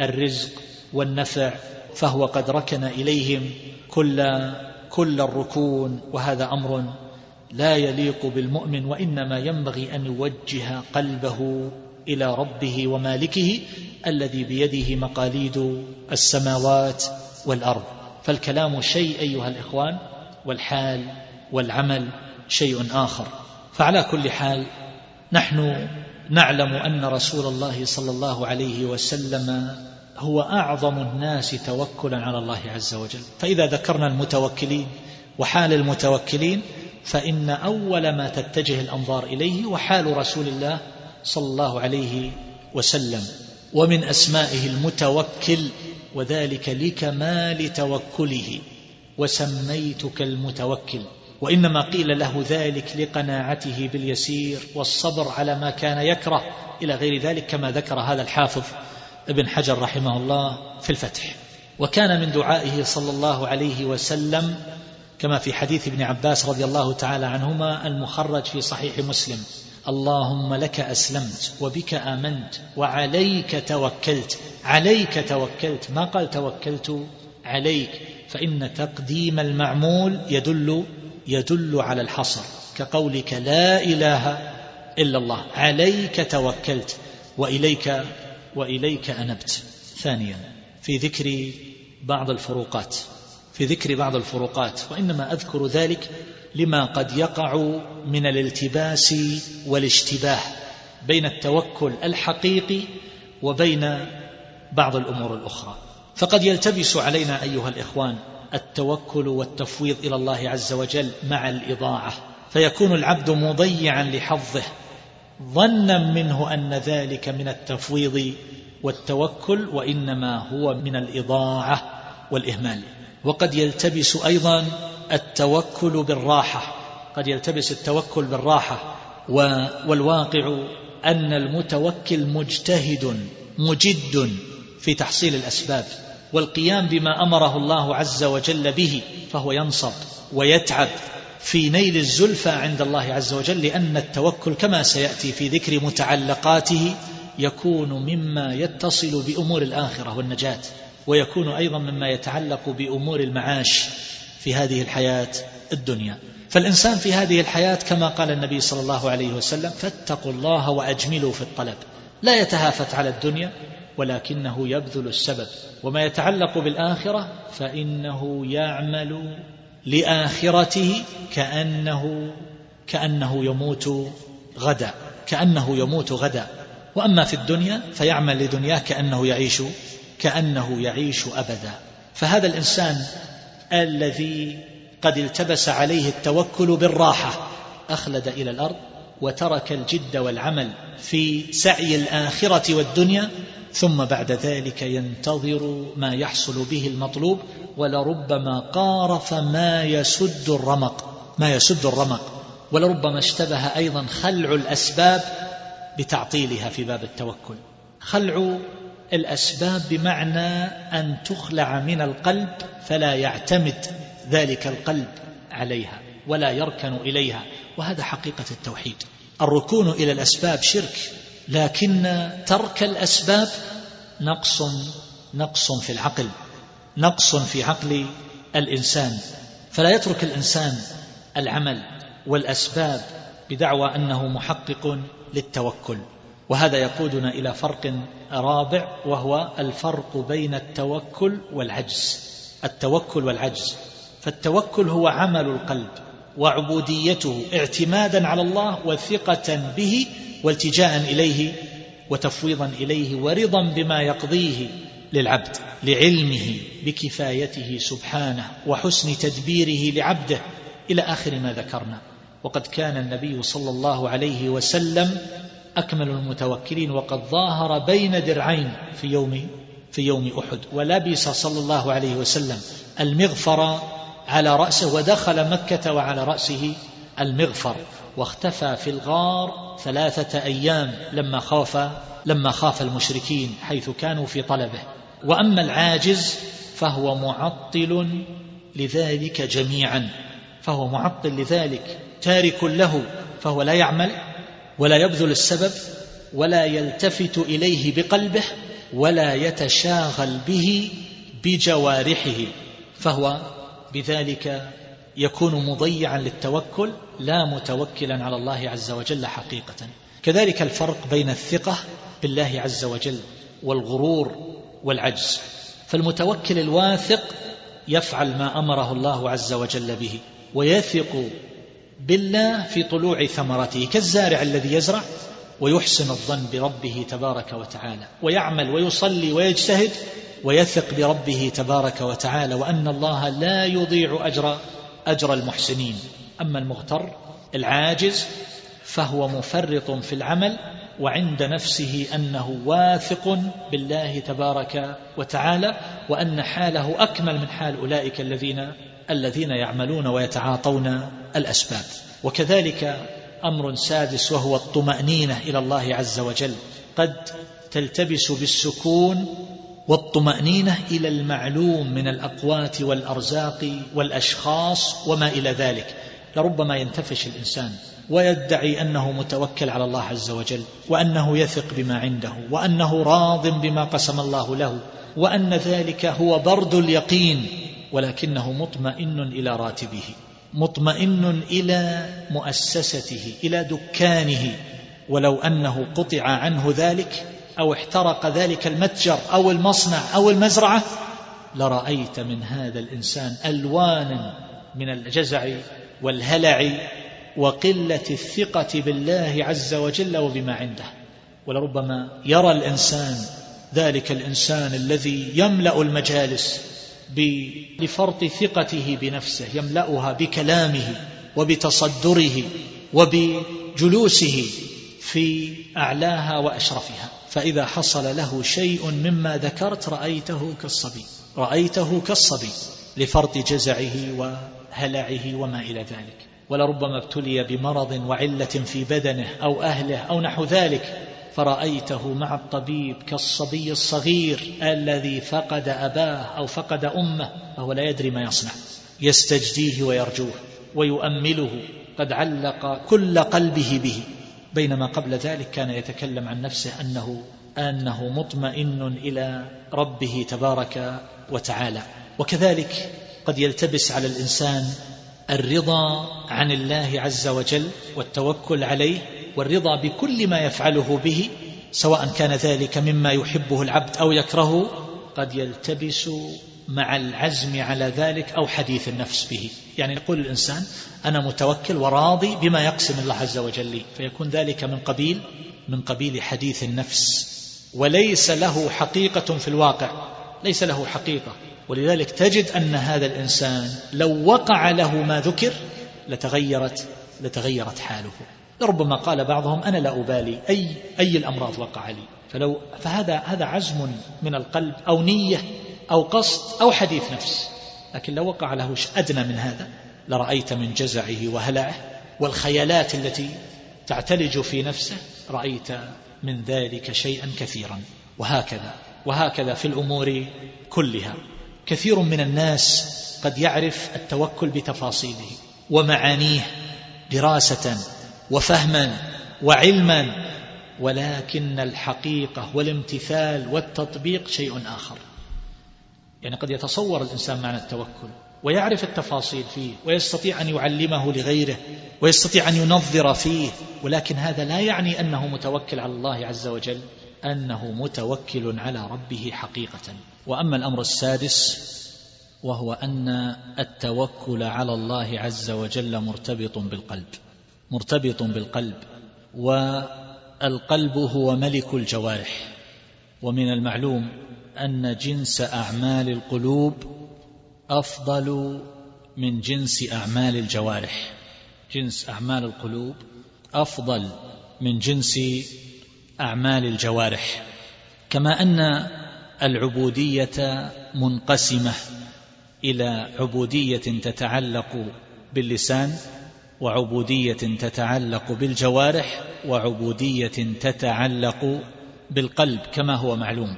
الرزق والنفع فهو قد ركن إليهم كل كل الركون وهذا أمر لا يليق بالمؤمن وإنما ينبغي أن يوجه قلبه إلى ربه ومالكه الذي بيده مقاليد السماوات والأرض. فالكلام شيء أيها الإخوان والحال والعمل شيء آخر. فعلى كل حال نحن نعلم أن رسول الله صلى الله عليه وسلم هو أعظم الناس توكلا على الله عز وجل. فإذا ذكرنا المتوكلين وحال المتوكلين فإن أول ما تتجه الأنظار إليه وحال رسول الله صلى الله عليه وسلم. ومن أسمائه المتوكل وذلك لكمال توكله وسميتك المتوكل. وإنما قيل له ذلك لقناعته باليسير والصبر على ما كان يكره إلى غير ذلك كما ذكر هذا الحافظ ابن حجر رحمه الله في الفتح. وكان من دعائه صلى الله عليه وسلم كما في حديث ابن عباس رضي الله تعالى عنهما المخرج في صحيح مسلم. اللهم لك أسلمت وبك آمنت وعليك توكلت. عليك توكلت. ما قال توكلت؟ عليك. فإن تقديم المعمول يدل يدل على الحصر. كقولك لا إله إلا الله. عليك توكلت وإليك وإليك أنبت. ثانيا في ذكر بعض الفروقات. في ذكر بعض الفروقات. وإنما أذكر ذلك لما قد يقع من الالتباس والاشتباه بين التوكل الحقيقي وبين بعض الأمور الأخرى. فقد يلتبس علينا أيها الإخوان التوكل والتفويض إلى الله عز وجل مع الإضاعة. فيكون العبد مضيعا لحظه ظنا منه أن ذلك من التفويض والتوكل وإنما هو من الإضاعة والإهمال. وقد يلتبس أيضا التوكل بالراحة. قد يلتبس التوكل بالراحة. والواقع أن المتوكل مجتهد مجد في تحصيل الأسباب. والقيام بما أمره الله عز وجل به فهو ينصب ويتعب في نيل الزلفى عند الله عز وجل لأن التوكل كما سيأتي في ذكر متعلقاته يكون مما يتصل بأمور الآخرة والنجاة ويكون أيضا مما يتعلق بأمور المعاش. في هذه الحياة الدنيا. فالإنسان في هذه الحياة كما قال النبي صلى الله عليه وسلم فاتقوا الله وأجملوا في الطلب. لا يتهافت على الدنيا ولكنه يبذل السبب. وما يتعلق بالآخرة فإنه يعمل لآخرته كأنه كأنه يموت غدا كأنه يموت غدا. وأما في الدنيا فيعمل لدنياه كأنه يعيش كأنه يعيش أبدا. فهذا الإنسان الذي قد التبس عليه التوكل بالراحة أخلد إلى الأرض وترك الجد والعمل في سعي الآخرة والدنيا ثم بعد ذلك ينتظر ما يحصل به المطلوب ولربما قارف ما يسد الرمق ما يسد الرمق ولربما اشتبه أيضا خلع الأسباب بتعطيلها في باب التوكل. خلع الأسباب بمعنى أن تخلع من القلب فلا يعتمد ذلك القلب عليها ولا يركن إليها وهذا حقيقة التوحيد. الركون إلى الأسباب شرك لكن ترك الأسباب نقص نقص في العقل نقص في عقل الإنسان. فلا يترك الإنسان العمل والأسباب بدعوى أنه محقق للتوكل. وهذا يقودنا إلى فرق رابع وهو الفرق بين التوكل والعجز. التوكل والعجز. فالتوكل هو عمل القلب وعبوديته اعتمادا على الله وثقة به والتجاء إليه وتفويضا إليه ورضا بما يقضيه للعبد لعلمه بكفايته سبحانه وحسن تدبيره لعبده إلى آخر ما ذكرنا. وقد كان النبي صلى الله عليه وسلم أكمل المتوكلين وقد ظاهر بين درعين في يوم في يوم أحد. ولبس صلى الله عليه وسلم المغفر على رأسه ودخل مكة وعلى رأسه المغفر. واختفى في الغار ثلاثة أيام لما خاف لما خاف المشركين حيث كانوا في طلبه. وأما العاجز فهو معطل لذلك جميعا. فهو معطل لذلك تارك له فهو لا يعمل ولا يبذل السبب ولا يلتفت إليه بقلبه ولا يتشاغل به بجوارحه فهو بذلك يكون مضيعا للتوكل لا متوكلا على الله عز وجل حقيقة. كذلك الفرق بين الثقة بالله عز وجل والغرور والعجز. فالمتوكل الواثق يفعل ما أمره الله عز وجل به ويثق بالله في طلوع ثمرته كالزارع الذي يزرع ويحسن الظن بربه تبارك وتعالى ويعمل ويصلي ويجتهد ويثق بربه تبارك وتعالى وأن الله لا يضيع أجر أجر المحسنين. أما المغتر العاجز فهو مفرط في العمل وعند نفسه أنه واثق بالله تبارك وتعالى وأن حاله أكمل من حال أولئك الذين الذين يعملون ويتعاطون الأسباب. وكذلك أمر سادس وهو الطمأنينة إلى الله عز وجل. قد تلتبس بالسكون والطمأنينة إلى المعلوم من الأقوات والأرزاق والأشخاص وما إلى ذلك. لربما ينتفش الإنسان ويدعي أنه متوكل على الله عز وجل وأنه يثق بما عنده وأنه راض بما قسم الله له وأن ذلك هو برد اليقين ولكنه مطمئن إلى راتبه مطمئن إلى مؤسسته إلى دكانه. ولو أنه قطع عنه ذلك أو احترق ذلك المتجر أو المصنع أو المزرعة لرأيت من هذا الإنسان ألوانا من الجزع والهلع وقلة الثقة بالله عز وجل وبما عنده. ولربما يرى الإنسان ذلك الإنسان الذي يملأ المجالس لفرط ثقته بنفسه يملأها بكلامه وبتصدره وبجلوسه في أعلاها وأشرفها. فإذا حصل له شيء مما ذكرت رأيته كالصبي رأيته كالصبي لفرط جزعه وهلعه وما إلى ذلك. ولربما ابتلي بمرض وعلة في بدنه أو أهله أو نحو ذلك. فرأيته مع الطبيب كالصبي الصغير الذي فقد أباه أو فقد أمه فهو لا يدري ما يصنع. يستجديه ويرجوه ويؤمله قد علق كل قلبه به. بينما قبل ذلك كان يتكلم عن نفسه أنه أنه مطمئن إلى ربه تبارك وتعالى. وكذلك قد يلتبس على الإنسان الرضا عن الله عز وجل والتوكل عليه والرضا بكل ما يفعله به سواء كان ذلك مما يحبه العبد أو يكرهه قد يلتبس مع العزم على ذلك أو حديث النفس به. يعني يقول الإنسان أنا متوكل وراضي بما يقسم الله عز وجل لي فيكون ذلك من قبيل من قبيل حديث النفس. وليس له حقيقة في الواقع ليس له حقيقة. ولذلك تجد أن هذا الإنسان لو وقع له ما ذكر لتغيرت لتغيرت حاله. لربما قال بعضهم أنا لا أبالي أي, أي الأمراض وقع لي؟ فلو فهذا هذا عزم من القلب أو نية أو قصد أو حديث نفس. لكن لو وقع له أدنى من هذا لرأيت من جزعه وهلعه والخيالات التي تعتلج في نفسه رأيت من ذلك شيئا كثيرا. وهكذا وهكذا في الأمور كلها. كثير من الناس قد يعرف التوكل بتفاصيله ومعانيه دراسة وفهما وعلما ولكن الحقيقة والامتثال والتطبيق شيء آخر. يعني قد يتصور الإنسان معنى التوكل ويعرف التفاصيل فيه ويستطيع أن يعلمه لغيره ويستطيع أن ينظر فيه ولكن هذا لا يعني أنه متوكل على الله عز وجل أنه متوكل على ربه حقيقة. وأما الأمر السادس وهو أن التوكل على الله عز وجل مرتبط بالقلب. مرتبط بالقلب والقلب هو ملك الجوارح. ومن المعلوم أن جنس أعمال القلوب أفضل من جنس أعمال الجوارح. جنس أعمال القلوب أفضل من جنس أعمال الجوارح. كما أن العبودية منقسمة إلى عبودية تتعلق باللسان وعبودية تتعلق بالجوارح وعبودية تتعلق بالقلب كما هو معلوم.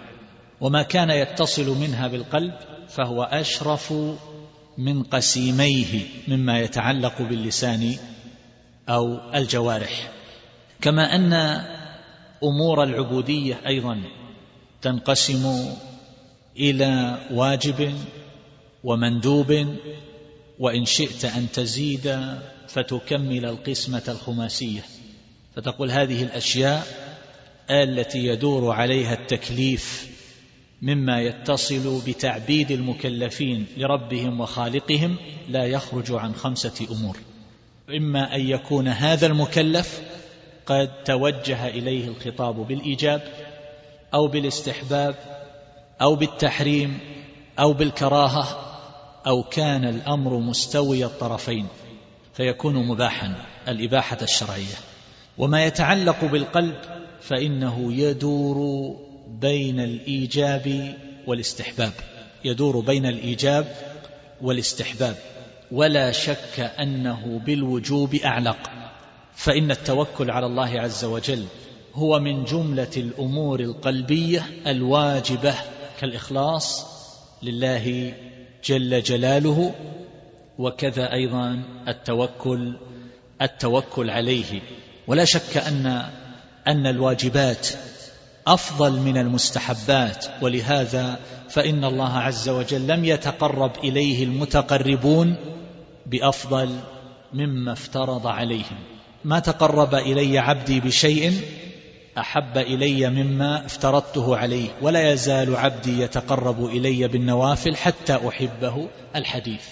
وما كان يتصل منها بالقلب فهو أشرف من قسيميه مما يتعلق باللسان أو الجوارح. كما أن أمور العبودية أيضا تنقسم إلى واجب ومندوب وإن شئت أن تزيد فتكمل القسمة الخماسية. فتقول هذه الأشياء التي يدور عليها التكليف مما يتصل بتعبيد المكلفين لربهم وخالقهم لا يخرج عن خمسة أمور. إما أن يكون هذا المكلف قد توجه إليه الخطاب بالإيجاب أو بالاستحباب أو بالتحريم أو بالكراهة أو كان الأمر مستوي الطرفين فيكون مباحا الإباحة الشرعية. وما يتعلق بالقلب فإنه يدور بين الإيجاب والاستحباب. يدور بين الإيجاب والاستحباب. ولا شك أنه بالوجوب أعلق. فإن التوكل على الله عز وجل هو من جملة الأمور القلبية الواجبة كالإخلاص لله جل جلاله وكذا أيضا التوكل التوكل عليه. ولا شك أن أن الواجبات أفضل من المستحبات. ولهذا فإن الله عز وجل لم يتقرب إليه المتقربون بأفضل مما افترض عليهم. ما تقرب إلي عبدي بشيء أحب إلي مما افترضته عليه ولا يزال عبدي يتقرب إلي بالنوافل حتى أحبه الحديث.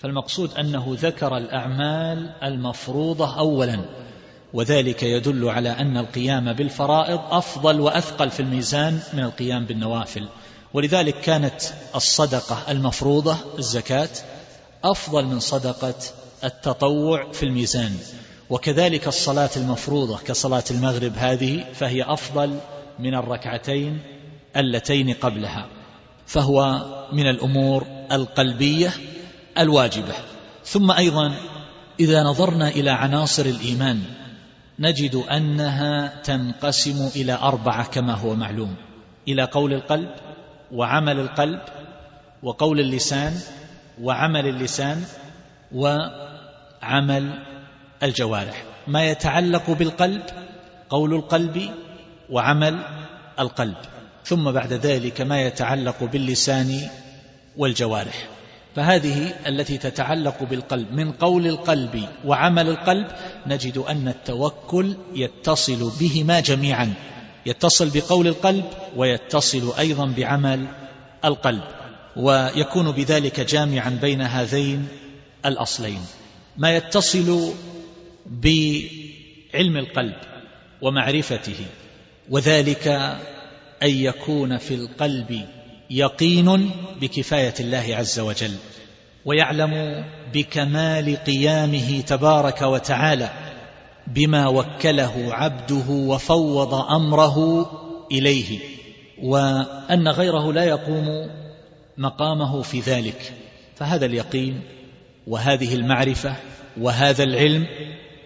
فالمقصود أنه ذكر الأعمال المفروضة أولا وذلك يدل على أن القيام بالفرائض أفضل وأثقل في الميزان من القيام بالنوافل. ولذلك كانت الصدقة المفروضة الزكاة أفضل من صدقة التطوع في الميزان. وكذلك الصلاة المفروضة كصلاة المغرب هذه فهي أفضل من الركعتين اللتين قبلها فهو من الأمور القلبية الواجبة. ثم أيضا إذا نظرنا إلى عناصر الإيمان نجد أنها تنقسم إلى أربعة كما هو معلوم إلى قول القلب وعمل القلب وقول اللسان وعمل اللسان وعمل الجوارح. ما يتعلق بالقلب قول القلب وعمل القلب. ثم بعد ذلك ما يتعلق باللسان والجوارح. فهذه التي تتعلق بالقلب من قول القلب وعمل القلب نجد أن التوكل يتصل بهما جميعا. يتصل بقول القلب ويتصل أيضا بعمل القلب. ويكون بذلك جامعا بين هذين الأصلين. ما يتصل بعلم القلب ومعرفته وذلك أن يكون في القلب يقين بكفاية الله عز وجل ويعلم بكمال قيامه تبارك وتعالى بما وكله عبده وفوض أمره إليه وأن غيره لا يقوم مقامه في ذلك. فهذا اليقين وهذه المعرفة وهذا العلم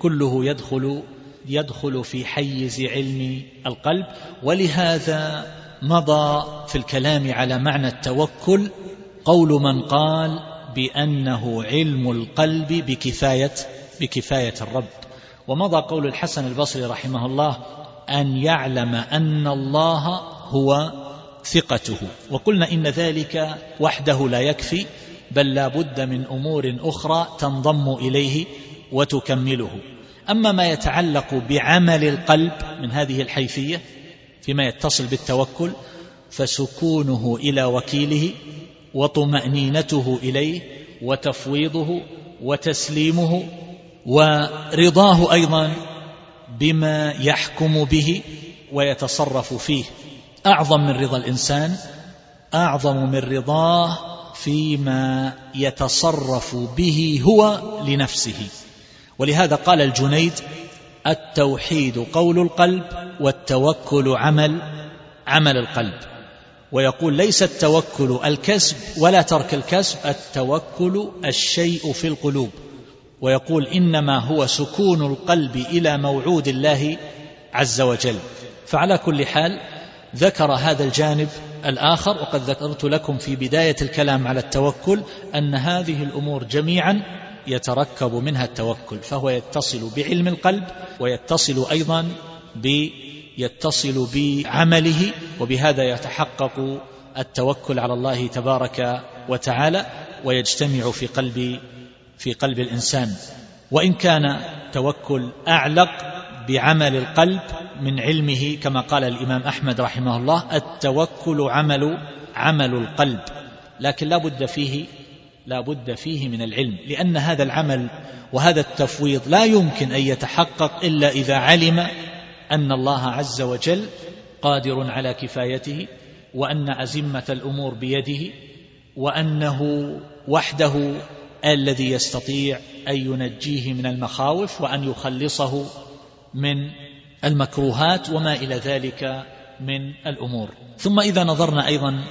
كله يدخل يدخل في حيز علم القلب. ولهذا مضى في الكلام على معنى التوكل قول من قال بأنه علم القلب بكفاية بكفاية الرب. ومضى قول الحسن البصري رحمه الله أن يعلم أن الله هو ثقته. وقلنا إن ذلك وحده لا يكفي بل لا بد من أمور أخرى تنضم إليه وتكمله. أما ما يتعلق بعمل القلب من هذه الحيثية فيما يتصل بالتوكل فسكونه إلى وكيله وطمأنينته إليه وتفويضه وتسليمه ورضاه أيضا بما يحكم به ويتصرف فيه. أعظم من رضا الإنسان أعظم من رضاه فيما يتصرف به هو لنفسه. ولهذا قال الجنيد التوحيد قول القلب والتوكل عمل عمل القلب. ويقول ليس التوكل الكسب ولا ترك الكسب التوكل الشيء في القلوب. ويقول إنما هو سكون القلب إلى موعود الله عز وجل. فعلى كل حال ذكر هذا الجانب الآخر وقد ذكرت لكم في بداية الكلام على التوكل أن هذه الأمور جميعا يتركب منها التوكل فهو يتصل بعلم القلب ويتصل أيضا ب يتصل بعمله وبهذا يتحقق التوكل على الله تبارك وتعالى ويجتمع في قلب في قلب الإنسان. وإن كان توكل أعلق بعمل القلب من علمه كما قال الإمام أحمد رحمه الله التوكل عمل عمل القلب لكن لا بد فيه لا بد فيه من العلم لأن هذا العمل وهذا التفويض لا يمكن أن يتحقق إلا إذا علم أن الله عز وجل قادر على كفايته وأن ازمه الأمور بيده وأنه وحده الذي يستطيع أن ينجيه من المخاوف وأن يخلصه من المكروهات وما إلى جلك من الأمور. ثم إذا نظرنا أيضا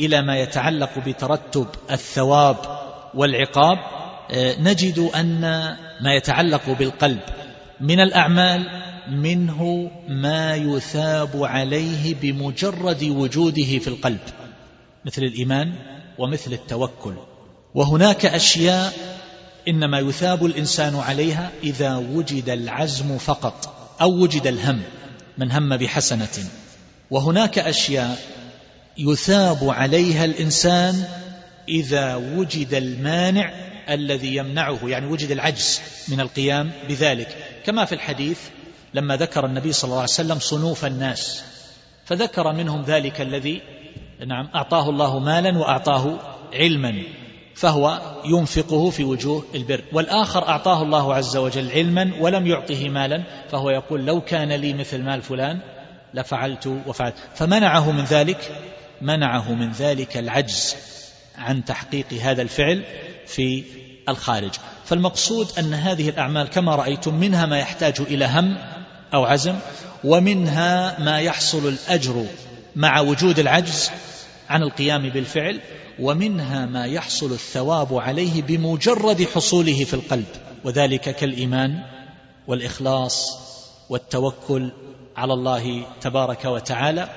إلى ما يتعلق بترتب الثواب والعقاب آه، نجد أن ما يتعلق بالقلب من الأعمال منه ما يثاب عليه بمجرد وجوده في القلب مثل الإيمان ومثل التوكل. وهناك أشياء إنما يثاب الإنسان عليها إذا وجد العزم فقط أو وجد الهم من هم بحسنة. وهناك أشياء يثاب عليها الإنسان إذا وجد المانع الذي يمنعه يعني وجد العجز من القيام بذلك. كما في الحديث لما ذكر النبي صلى الله عليه وسلم صنوف الناس فذكر منهم ذلك الذي نعم أعطاه الله مالا وأعطاه علما فهو ينفقه في وجوه البر. والآخر أعطاه الله عز وجل علما ولم يعطه مالا فهو يقول لو كان لي مثل مال فلان لفعلت وفعلت. فمنعه من ذلك منعه من ذلك العجز عن تحقيق هذا الفعل في الخارج. فالمقصود أن هذه الأعمال كما رأيتم منها ما يحتاج إلى هم أو عزم ومنها ما يحصل الأجر مع وجود العجز عن القيام بالفعل ومنها ما يحصل الثواب عليه بمجرد حصوله في القلب وذلك كالإيمان والإخلاص والتوكل على الله تبارك وتعالى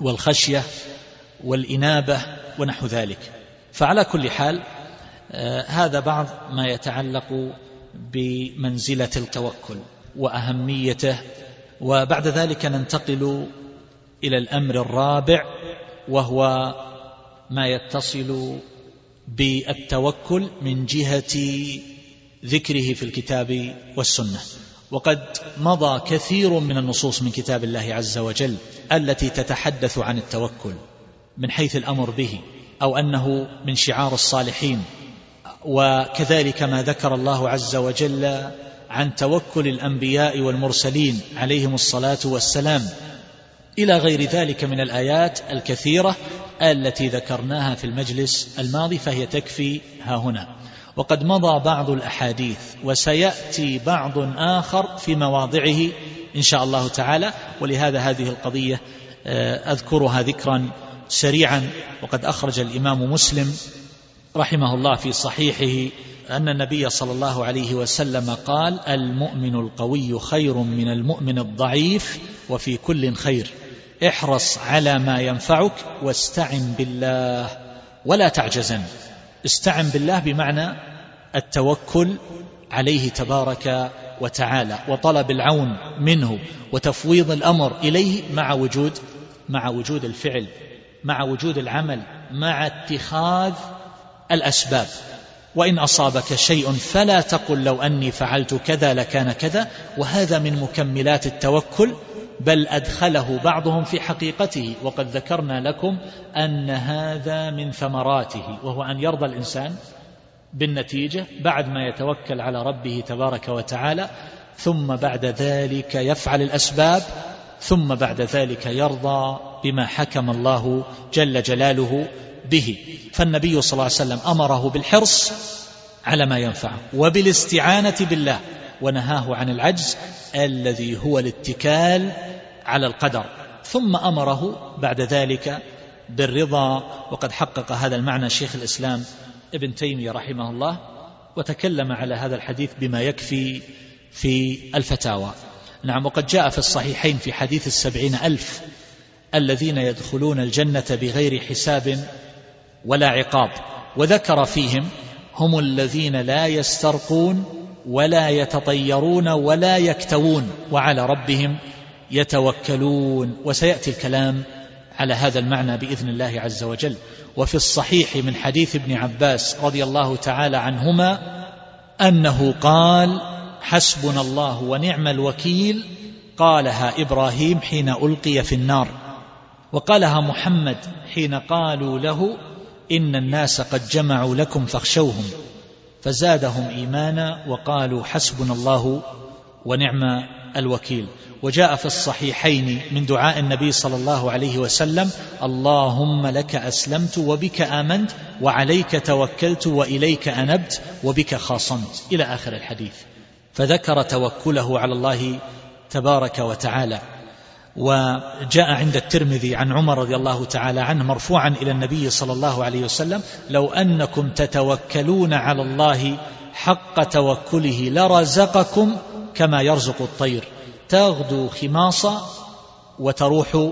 والخشية والإنابة ونحو ذلك. فعلى كل حال آه هذا بعض ما يتعلق بمنزلة التوكل وأهميته وبعد ذلك ننتقل إلى الأمر الرابع وهو ما يتصل بالتوكل من جهة ذكره في الكتاب والسنة. وقد مضى كثير من النصوص من كتاب الله عز وجل التي تتحدث عن التوكل. من حيث الأمر به أو أنه من شعار الصالحين. وكذلك ما ذكر الله عز وجل عن توكل الأنبياء والمرسلين عليهم الصلاة والسلام. إلى غير ذلك من الآيات الكثيرة التي ذكرناها في المجلس الماضي فهي تكفي ها هنا. وقد مضى بعض الأحاديث وسيأتي بعض آخر في مواضعه إن شاء الله تعالى. ولهذا هذه القضية آه، أذكرها ذكرا سريعا وقد أخرج الإمام مسلم رحمه الله في صحيحه أن النبي صلى الله عليه وسلم قال المؤمن القوي خير من المؤمن الضعيف وفي كل خير احرص على ما ينفعك واستعن بالله ولا تعجزن. استعن بالله بمعنى التوكل عليه تبارك وتعالى وطلب العون منه وتفويض الأمر إليه مع وجود مع وجود الفعل. مع وجود العمل مع اتخاذ الأسباب. وإن أصابك شيء فلا تقل لو أني فعلت كذا لكان كذا. وهذا من مكملات التوكل بل أدخله بعضهم في حقيقته. وقد ذكرنا لكم أن هذا من ثمراته وهو أن يرضى الإنسان بالنتيجة بعد ما يتوكل على ربه تبارك وتعالى ثم بعد ذلك يفعل الأسباب ثم بعد ذلك يرضى بما حكم الله جل جلاله به. فالنبي صلى الله عليه وسلم أمره بالحرص على ما ينفعه وبالاستعانة بالله ونهاه عن العجز الذي هو الاتكال على القدر. ثم أمره بعد ذلك بالرضا وقد حقق هذا المعنى شيخ الإسلام ابن تيمية رحمه الله وتكلم على هذا الحديث بما يكفي في الفتاوى. نعم وقد جاء في الصحيحين في حديث السبعين ألف الذين يدخلون الجنة بغير حساب ولا عقاب وذكر فيهم هم الذين لا يسترقون ولا يتطيرون ولا يكتوون وعلى ربهم يتوكلون وسيأتي الكلام على هذا المعنى بإذن الله عز وجل. وفي الصحيح من حديث ابن عباس رضي الله تعالى عنهما أنه قال حسبنا الله ونعم الوكيل قالها إبراهيم حين ألقي في النار. وقالها محمد حين قالوا له إن الناس قد جمعوا لكم فاخشوهم. فزادهم إيمانا وقالوا حسبنا الله ونعم الوكيل. وجاء في الصحيحين من دعاء النبي صلى الله عليه وسلم اللهم لك أسلمت وبك آمنت وعليك توكلت وإليك أنبت وبك خاصمت. إلى آخر الحديث. فذكر توكله على الله تبارك وتعالى. وجاء عند الترمذي عن عمر رضي الله تعالى عنه مرفوعا إلى النبي صلى الله عليه وسلم لو أنكم تتوكلون على الله حق توكله لرزقكم كما يرزق الطير. تغدو خماصا وتروح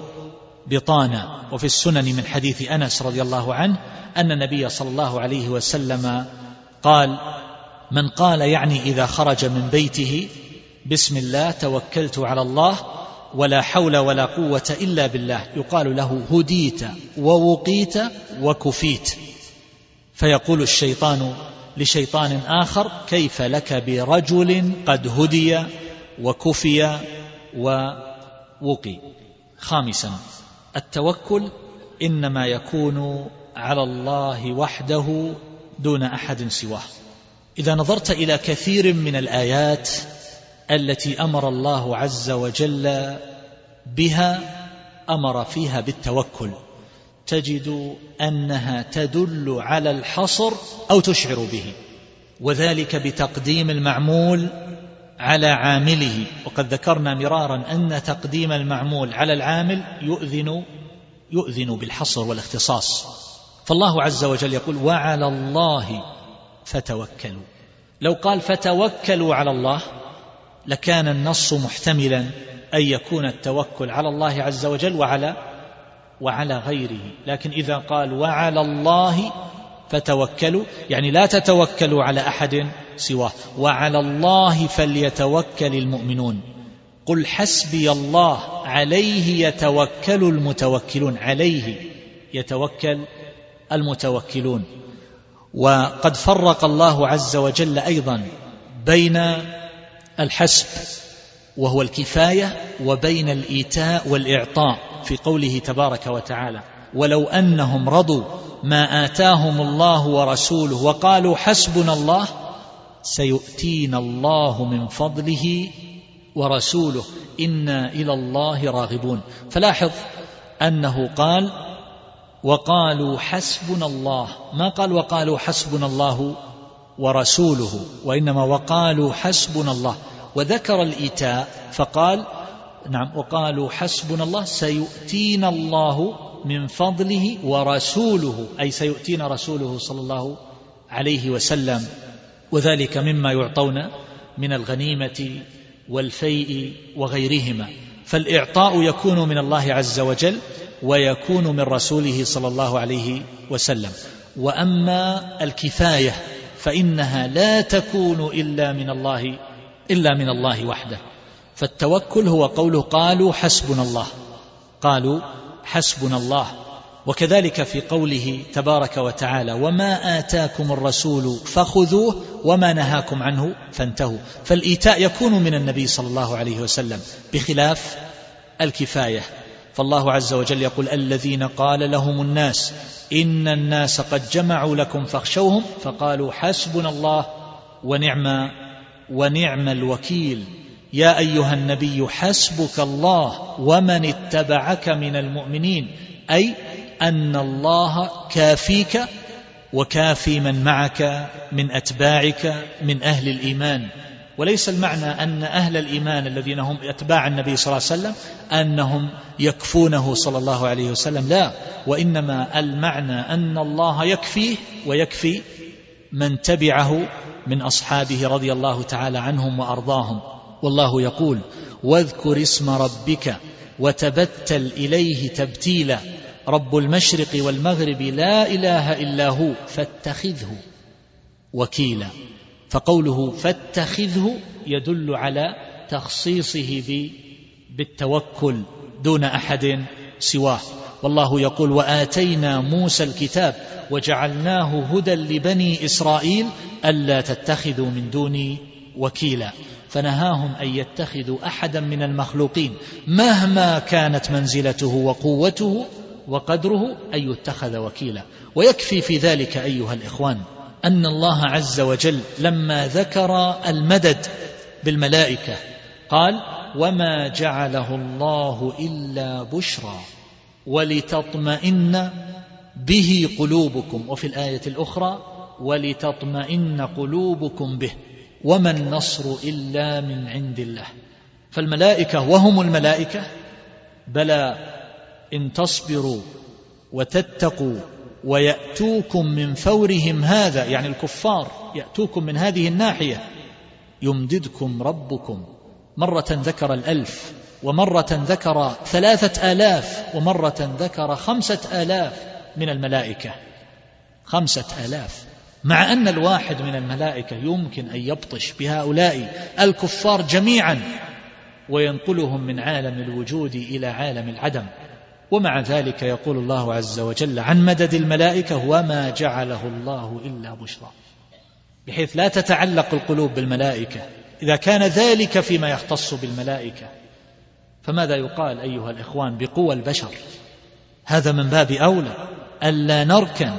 بطانا وفي السنن من حديث أنس رضي الله عنه أن النبي صلى الله عليه وسلم قال من قال يعني إذا خرج من بيته بسم الله توكلت على الله ولا حول ولا قوة إلا بالله يقال له هديت ووقيت وكفيت. فيقول الشيطان لشيطان آخر كيف لك برجل قد هدي وكفي ووقي. خامسا التوكل إنما يكون على الله وحده دون أحد سواه. إذا نظرت إلى كثير من الآيات التي أمر الله عز وجل بها أمر فيها بالتوكل. تجد أنها تدل على الحصر أو تشعر به وذلك بتقديم المعمول على عامله. وقد ذكرنا مرارا أن تقديم المعمول على العامل يؤذن يؤذن بالحصر والاختصاص. فالله عز وجل يقول وعلى الله فتوكلوا. لو قال فتوكلوا على الله لكان النص محتملا أن يكون التوكل على الله عز وجل وعلى وعلى غيره. لكن إذا قال وعلى الله فتوكلوا يعني لا تتوكلوا على أحد سواه. وعلى الله فليتوكل المؤمنون. قل حسبي الله عليه يتوكل المتوكلون. عليه يتوكل المتوكلون. وقد فرق الله عز وجل أيضا بين الحسب وهو الكفاية وبين الإيتاء والإعطاء في قوله تبارك وتعالى ولو أنهم رضوا ما آتاهم الله ورسوله وقالوا حسبنا الله سيؤتينا الله من فضله ورسوله إنا إلى الله راغبون. فلاحظ أنه قال وقالوا حسبنا الله. ما قال وقالوا حسبنا الله ورسوله وإنما وقالوا حسبنا الله. وذكر الإيتاء فقال نعم وقالوا حسبنا الله سيؤتينا الله من فضله ورسوله أي سيؤتينا رسوله صلى الله عليه وسلم. وذلك مما يعطون من الغنيمة والفيء وغيرهما. فالإعطاء يكون من الله عز وجل ويكون من رسوله صلى الله عليه وسلم. وأما الكفاية فإنها لا تكون إلا من الله إلا من الله وحده. فالتوكل هو قوله قالوا حسبنا الله. قالوا حسبنا الله. وكذلك في قوله تبارك وتعالى وما آتاكم الرسول فخذوه وما نهاكم عنه فانتهوا. فالإيتاء يكون من النبي صلى الله عليه وسلم بخلاف الكفاية. فالله عز وجل يقول الذين قال لهم الناس إن الناس قد جمعوا لكم فاخشوهم فقالوا حسبنا الله ونعم ونعم الوكيل. يا أيها النبي حسبك الله ومن اتبعك من المؤمنين. أي أن الله كافيك وكافي من معك من أتباعك من أهل الإيمان. وليس المعنى أن أهل الإيمان الذين هم أتباع النبي صلى الله عليه وسلم أنهم يكفونه صلى الله عليه وسلم. لا وإنما المعنى أن الله يكفيه ويكفي من تبعه من أصحابه رضي الله تعالى عنهم وأرضاهم. والله يقول واذكر اسم ربك وتبتل إليه تبتيلا رب المشرق والمغرب لا إله إلا هو فاتخذه وكيلا. فقوله فاتخذه يدل على تخصيصه بالتوكل دون أحد سواه. والله يقول وآتينا موسى الكتاب وجعلناه هدى لبني إسرائيل ألا تتخذوا من دوني وكيلا. فنهاهم أن يتخذوا أحدا من المخلوقين مهما كانت منزلته وقوته وقدره أن يتخذ وكيلا. ويكفي في ذلك أيها الإخوان أن الله عز وجل لما ذكر المدد بالملائكة قال وما جعله الله إلا بشرى ولتطمئن به قلوبكم. وفي الآية الأخرى ولتطمئن قلوبكم به وما النصر إلا من عند الله. فالملائكة وهم الملائكة بلى إن تصبروا وتتقوا ويأتوكم من فورهم هذا يعني الكفار يأتوكم من هذه الناحية يمددكم ربكم. مرة ذكر الألف ومرة ذكر ثلاثة آلاف ومرة ذكر خمسة آلاف من الملائكة. خمسة آلاف. مع أن الواحد من الملائكة يمكن أن يبطش بهؤلاء الكفار جميعا وينقلهم من عالم الوجود إلى عالم العدم. ومع ذلك يقول الله عز وجل عن مدد الملائكة وما جعله الله إلا بشرى بحيث لا تتعلق القلوب بالملائكة. إذا كان ذلك فيما يختص بالملائكة فماذا يقال أيها الإخوان بقوى البشر؟ هذا من باب أولى. ألا نركن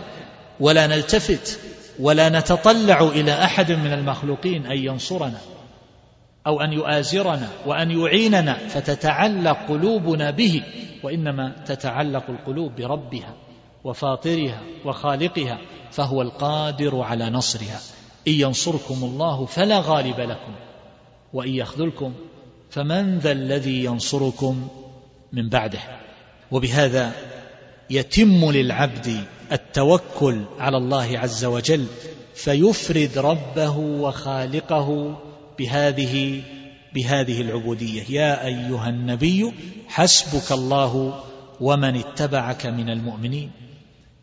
ولا نلتفت ولا نتطلع إلى أحد من المخلوقين أن ينصرنا. أو أن يؤازرنا وأن يعيننا فتتعلق قلوبنا به وإنما تتعلق القلوب بربها وفاطرها وخالقها فهو القادر على نصرها. إن ينصركم الله فلا غالب لكم وإن يخذلكم فمن ذا الذي ينصركم من بعده. وبهذا يتم للعبد التوكل على الله عز وجل فيفرد ربه وخالقه بهذه بهذه العبودية. يا أيها النبي حسبك الله ومن اتبعك من المؤمنين.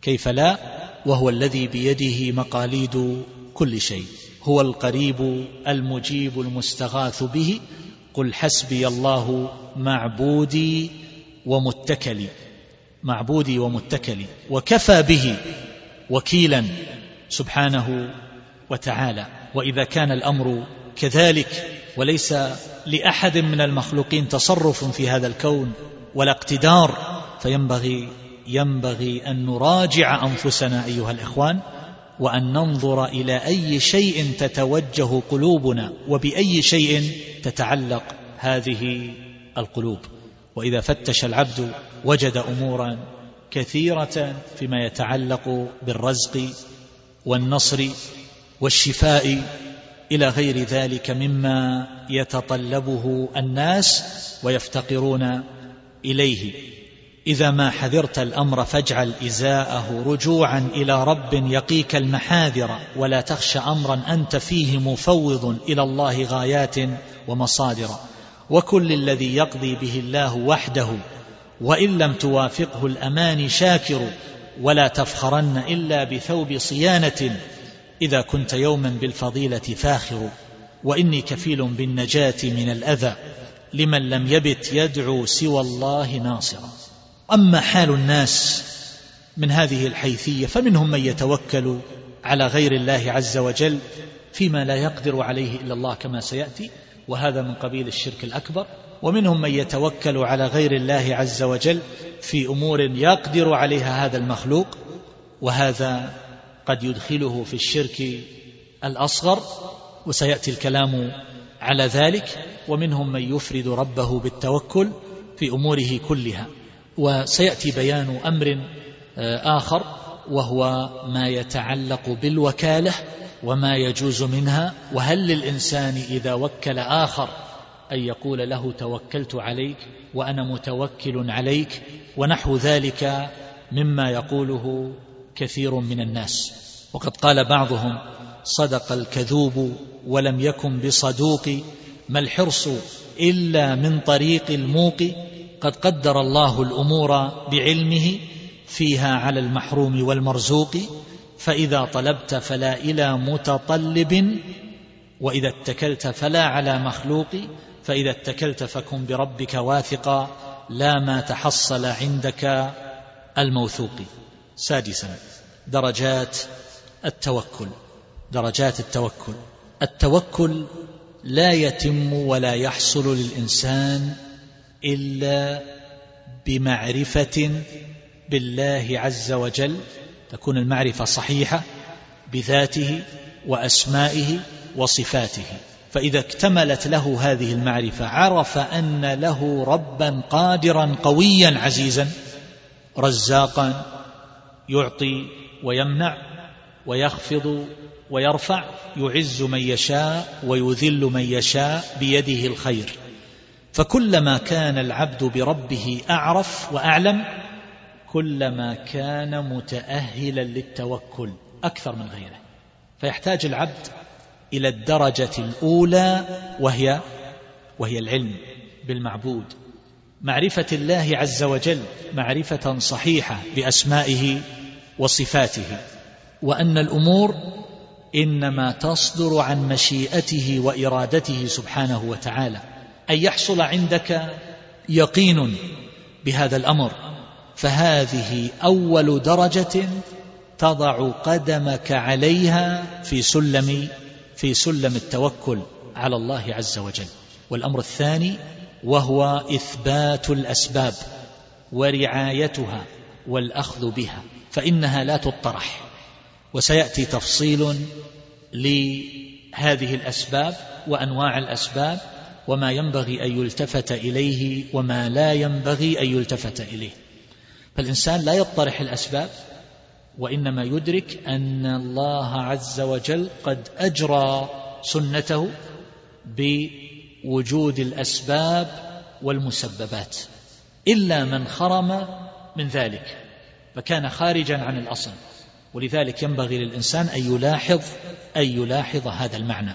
كيف لا؟ وهو الذي بيده مقاليد كل شيء. هو القريب المجيب المستغاث به. قل حسبي الله معبودي ومتكلي. معبودي ومتكلي. وكفى به وكيلا سبحانه وتعالى. وإذا كان الأمر كذلك وليس لأحد من المخلوقين تصرف في هذا الكون ولا اقتدار فينبغي ينبغي أن نراجع أنفسنا أيها الإخوان وأن ننظر إلى أي شيء تتوجه قلوبنا وبأي شيء تتعلق هذه القلوب. وإذا فتش العبد وجد أمورا كثيرة فيما يتعلق بالرزق والنصر والشفاء إلى غير ذلك مما يتطلبه الناس ويفتقرون إليه. إذا ما حذرت الأمر فاجعل إزاءه رجوعا إلى رب يقيك المحاذر ولا تخش امرا أنت فيه مفوض إلى الله غايات ومصادر. وكل الذي يقضي به الله وحده وإن لم توافقه الاماني شاكر ولا تفخرن إلا بثوب صيانة إذا كنت يوما بالفضيلة فاخر وإني كفيل بالنجاة من الأذى لمن لم يبت يدعو سوى الله ناصرا. أما حال الناس من هذه الحيثية فمنهم من يتوكل على غير الله عز وجل فيما لا يقدر عليه إلا الله كما سيأتي وهذا من قبيل الشرك الأكبر. ومنهم من يتوكل على غير الله عز وجل في أمور يقدر عليها هذا المخلوق وهذا قد يدخله في الشرك الأصغر وسيأتي الكلام على ذلك ومنهم من يفرد ربه بالتوكل في أموره كلها. وسيأتي بيان أمر آه، آخر وهو ما يتعلق بالوكالة وما يجوز منها. وهل للإنسان إذا وكل آخر أن يقول له توكلت عليك وأنا متوكل عليك ونحو ذلك مما يقوله كثير من الناس. وقد قال بعضهم صدق الكذوب ولم يكن بصدوق ما الحرص إلا من طريق الموق. قد قدر الله الأمور بعلمه فيها على المحروم والمرزوق. فإذا طلبت فلا إلى متطلب وإذا اتكلت فلا على مخلوق. فإذا اتكلت فكن بربك واثقا لا ما تحصل عندك الموثوق. سادسا. درجات التوكل. درجات التوكل. التوكل لا يتم ولا يحصل للإنسان إلا بمعرفة بالله عز وجل. تكون المعرفة صحيحة بذاته وأسمائه وصفاته. فإذا اكتملت له هذه المعرفة عرف أن له ربا قادرا قويا عزيزا رزاقا يعطي ويمنع ويخفض ويرفع يعز من يشاء ويذل من يشاء بيده الخير. فكلما كان العبد بربه أعرف وأعلم كلما كان متأهلا للتوكل أكثر من غيره. فيحتاج العبد إلى الدرجة الأولى وهي وهي العلم بالمعبود. معرفة الله عز وجل معرفة صحيحة بأسمائه وصفاته وأن الأمور إنما تصدر عن مشيئته وإرادته سبحانه وتعالى أن يحصل عندك يقين بهذا الأمر فهذه أول درجة تضع قدمك عليها في سلم في سلم التوكل على الله عز وجل. والأمر الثاني وهو إثبات الأسباب ورعايتها والأخذ بها فإنها لا تطرح. وسيأتي تفصيل لهذه الأسباب وأنواع الأسباب وما ينبغي أن يلتفت إليه وما لا ينبغي أن يلتفت إليه. فالإنسان لا يطرح الأسباب وإنما يدرك أن الله عز وجل قد أجرى سنته بوجود الأسباب والمسببات إلا من خرم من ذلك فكان خارجا عن الأصل ولذلك ينبغي للإنسان أن يلاحظ أن يلاحظ هذا المعنى.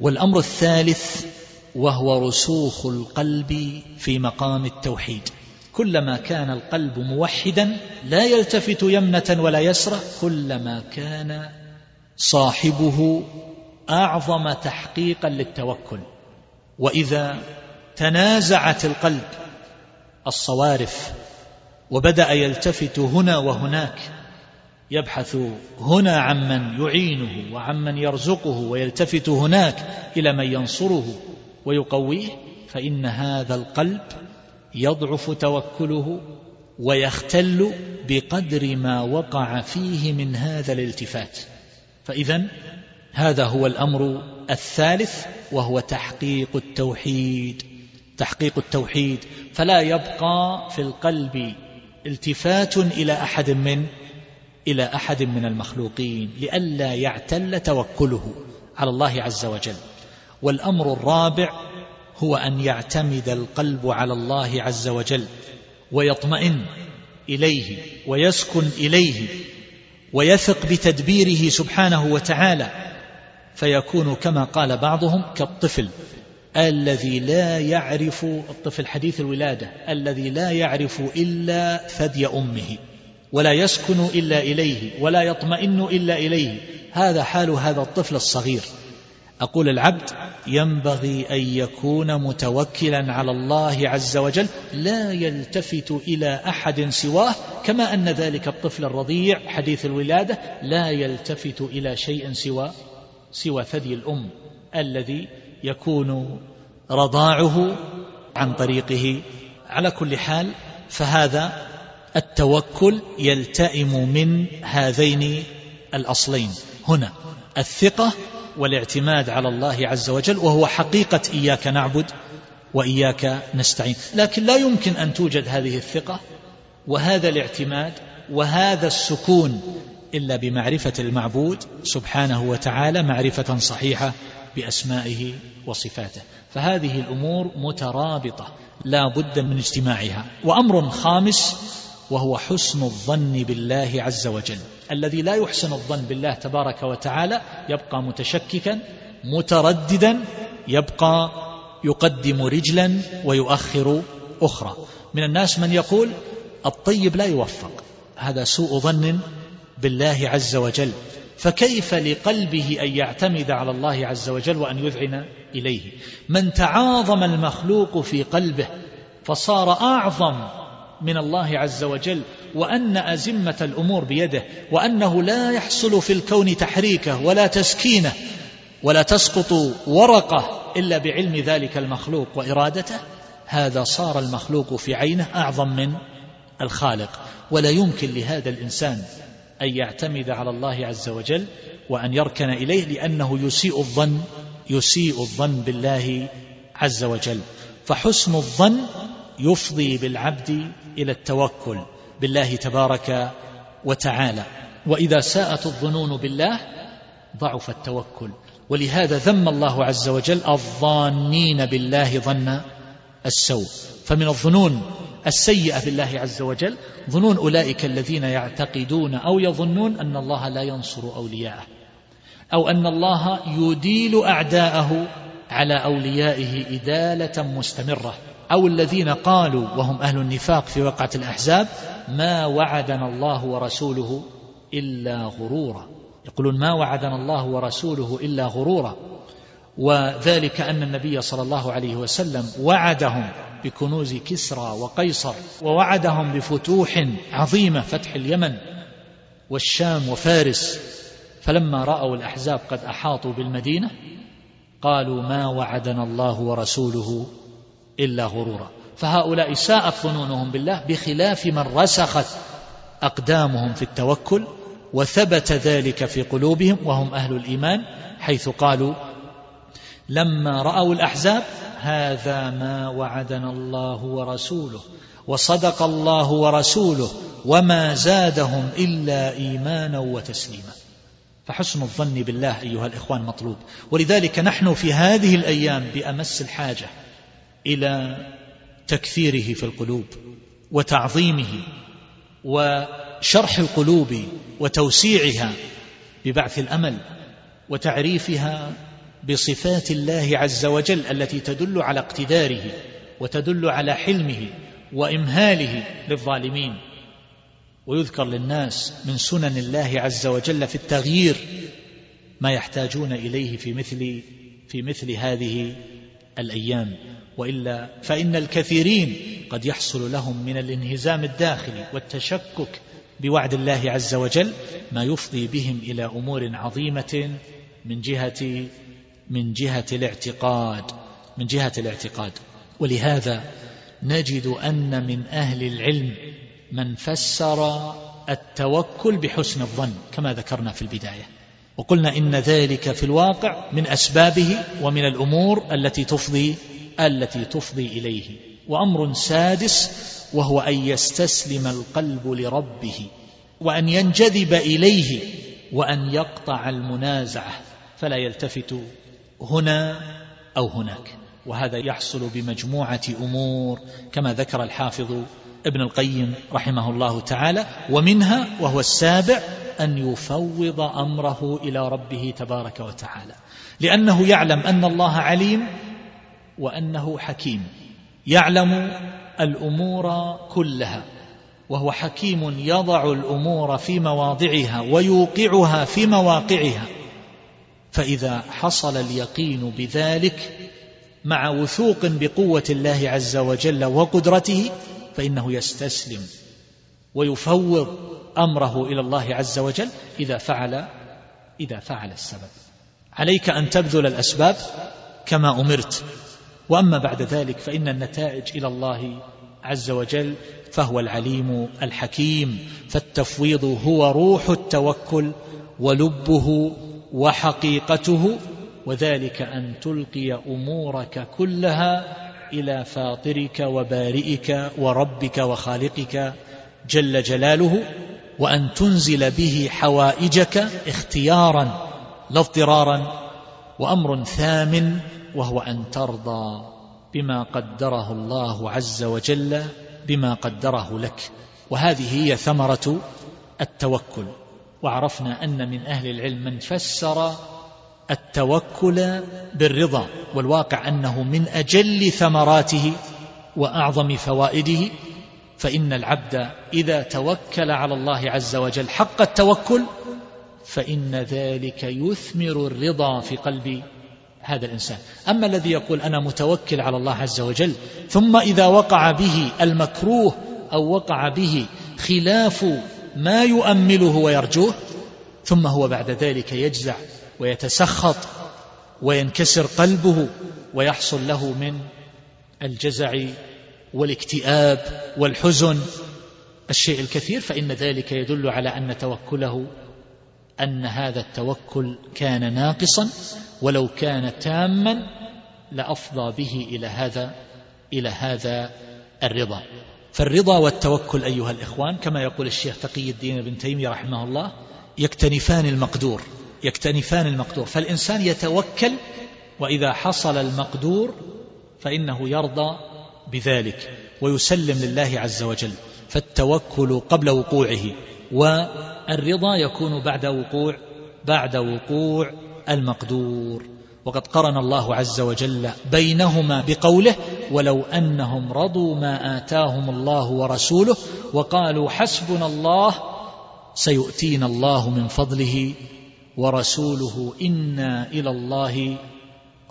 والأمر الثالث وهو رسوخ القلب في مقام التوحيد. كلما كان القلب موحدا لا يلتفت يمنة ولا يسرى كلما كان صاحبه أعظم تحقيقا للتوكل. وإذا تنازعت القلب الصوارف وبدأ يلتفت هنا وهناك يبحث هنا عمن يعينه وعمن يرزقه ويلتفت هناك إلى من ينصره ويقويه فإن هذا القلب يضعف توكله ويختل بقدر ما وقع فيه من هذا الالتفات. فإذا هذا هو الأمر الثالث وهو تحقيق التوحيد. تحقيق التوحيد. فلا يبقى في القلب التفات إلى أحد من إلى أحد من المخلوقين لئلا يعتل توكله على الله عز وجل. والأمر الرابع هو أن يعتمد القلب على الله عز وجل ويطمئن إليه ويسكن إليه ويثق بتدبيره سبحانه وتعالى. فيكون كما قال بعضهم كالطفل الذي لا يعرف الطفل حديث الولادة الذي لا يعرف إلا ثدي أمه ولا يسكن إلا إليه ولا يطمئن إلا إليه. هذا حال هذا الطفل الصغير. أقول العبد ينبغي أن يكون متوكلا على الله عز وجل لا يلتفت إلى أحد سواه كما أن ذلك الطفل الرضيع حديث الولادة لا يلتفت إلى شيء سوى سوى ثدي الأم الذي يكون رضاعه عن طريقه. على كل حال فهذا التوكل يلتئم من هذين الأصلين. هنا الثقة والاعتماد على الله عز وجل وهو حقيقة إياك نعبد وإياك نستعين. لكن لا يمكن أن توجد هذه الثقة وهذا الاعتماد وهذا السكون إلا بمعرفة المعبود سبحانه وتعالى معرفة صحيحة بأسمائه وصفاته. فهذه الأمور مترابطة لا بد من اجتماعها. وأمر خامس وهو حسن الظن بالله عز وجل. الذي لا يحسن الظن بالله تبارك وتعالى يبقى متشككا مترددا يبقى يقدم رجلا ويؤخر أخرى. من الناس من يقول الطيب لا يوفق هذا سوء ظن بالله عز وجل فكيف لقلبه أن يعتمد على الله عز وجل وأن يذعن إليه؟ من تعاظم المخلوق في قلبه فصار أعظم من الله عز وجل وأن أزمة الأمور بيده وأنه لا يحصل في الكون تحريكه ولا تسكينه ولا تسقط ورقه إلا بعلم ذلك المخلوق وإرادته. هذا صار المخلوق في عينه أعظم من الخالق ولا يمكن لهذا الإنسان أن يعتمد على الله عز وجل وأن يركن إليه لأنه يسيء الظن يسيء الظن بالله عز وجل. فحسن الظن يفضي بالعبد إلى التوكل بالله تبارك وتعالى. وإذا ساءت الظنون بالله ضعف التوكل. ولهذا ذم الله عز وجل الظانين بالله ظن السوء. فمن الظنون السيئة بالله عز وجل ظنون أولئك الذين يعتقدون أو يظنون أن الله لا ينصر أولياءه أو أن الله يديل أعداءه على أوليائه إدالة مستمرة أو الذين قالوا وهم أهل النفاق في وقعة الأحزاب ما وعدنا الله ورسوله إلا غرورا. يقولون ما وعدنا الله ورسوله إلا غرورا وذلك أن النبي صلى الله عليه وسلم وعدهم بكنوز كسرى وقيصر ووعدهم بفتوح عظيمة فتح اليمن والشام وفارس. فلما رأوا الأحزاب قد أحاطوا بالمدينة قالوا ما وعدنا الله ورسوله إلا غرورا. فهؤلاء ساءت ظنونهم بالله بخلاف من رسخت أقدامهم في التوكل وثبت ذلك في قلوبهم وهم أهل الإيمان حيث قالوا لما رأوا الأحزاب هذا ما وعدنا الله ورسوله وصدق الله ورسوله وما زادهم إلا إيمانا وتسليما. فحسن الظن بالله أيها الإخوان مطلوب. ولذلك نحن في هذه الأيام بأمس الحاجة إلى تكثيره في القلوب وتعظيمه وشرح القلوب وتوسيعها ببعث الأمل وتعريفها بصفات الله عز وجل التي تدل على اقتداره وتدل على حلمه وإمهاله للظالمين. ويذكر للناس من سنن الله عز وجل في التغيير ما يحتاجون إليه في مثل في مثل هذه الأيام. وإلا فإن الكثيرين قد يحصل لهم من الانهزام الداخلي والتشكك بوعد الله عز وجل ما يفضي بهم إلى أمور عظيمة من جهة من جهة الاعتقاد من جهة الاعتقاد. ولهذا نجد أن من أهل العلم من فسر التوكل بحسن الظن كما ذكرنا في البداية. وقلنا إن ذلك في الواقع من أسبابه ومن الأمور التي تفضي التي تفضي إليه. وأمر سادس وهو أن يستسلم القلب لربه وأن ينجذب إليه وأن يقطع المنازعة. فلا يلتفت هنا أو هناك. وهذا يحصل بمجموعة أمور كما ذكر الحافظ ابن القيم رحمه الله تعالى ومنها وهو السابع أن يفوض أمره إلى ربه تبارك وتعالى. لأنه يعلم أن الله عليم وأنه حكيم. يعلم الأمور كلها وهو حكيم يضع الأمور في مواضعها ويوقعها في مواقعها. فإذا حصل اليقين بذلك مع وثوق بقوة الله عز وجل وقدرته فإنه يستسلم ويفوض أمره إلى الله عز وجل إذا فعل إذا فعل السبب. عليك أن تبذل الأسباب كما أمرت. وأما بعد ذلك فإن النتائج إلى الله عز وجل فهو العليم الحكيم فالتفويض هو روح التوكل ولبه وحقيقته وذلك أن تلقي أمورك كلها إلى فاطرك وبارئك وربك وخالقك جل جلاله وأن تنزل به حوائجك اختيارا لا اضطرارا وأمر ثامن وهو أن ترضى بما قدره الله عز وجل بما قدره لك. وهذه هي ثمرة التوكل. وعرفنا أن من أهل العلم من فسر التوكل بالرضا والواقع أنه من أجل ثمراته وأعظم فوائده فإن العبد إذا توكل على الله عز وجل حق التوكل فإن ذلك يثمر الرضا في قلب هذا الإنسان. أما الذي يقول أنا متوكل على الله عز وجل ثم إذا وقع به المكروه أو وقع به خلاف ما يؤمله ويرجوه ثم هو بعد ذلك يجزع ويتسخط وينكسر قلبه ويحصل له من الجزع والاكتئاب والحزن. الشيء الكثير فإن ذلك يدل على أن توكله أن هذا التوكل كان ناقصا ولو كان تاما لأفضى به إلى هذا إلى هذا الرضا. فالرضا والتوكل أيها الإخوان كما يقول الشيخ تقي الدين بن تيمية رحمه الله يكتنفان المقدور يكتنفان المقدور. فالإنسان يتوكل وإذا حصل المقدور فإنه يرضى بذلك ويسلم لله عز وجل. فالتوكل قبل وقوعه والرضا يكون بعد وقوع بعد وقوع المقدور. وقد قرن الله عز وجل بينهما بقوله ولو أنهم رضوا ما آتاهم الله ورسوله وقالوا حسبنا الله سيؤتينا الله من فضله ورسوله إنا إلى الله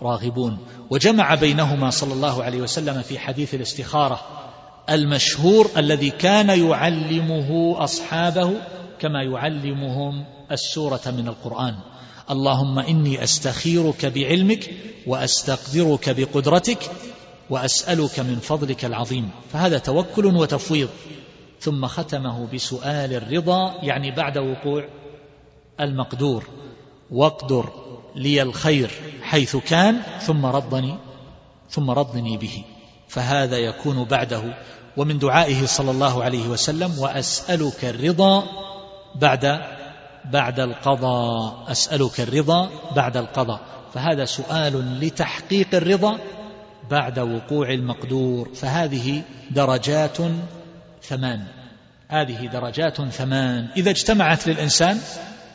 راغبون. وجمع بينهما صلى الله عليه وسلم في حديث الاستخارة المشهور الذي كان يعلمه أصحابه كما يعلمهم السورة من القرآن. اللهم إني أستخيرك بعلمك وأستقدرك بقدرتك وأسألك من فضلك العظيم. فهذا توكل وتفويض. ثم ختمه بسؤال الرضا يعني بعد وقوع المقدور. واقدر لي الخير حيث كان ثم رضني ثم رضني به. فهذا يكون بعده. ومن دعائه صلى الله عليه وسلم وأسألك الرضا بعد بعد القضاء أسألك الرضا بعد القضاء. فهذا سؤال لتحقيق الرضا بعد وقوع المقدور. فهذه درجات ثمان. هذه درجات ثمان. إذا اجتمعت للإنسان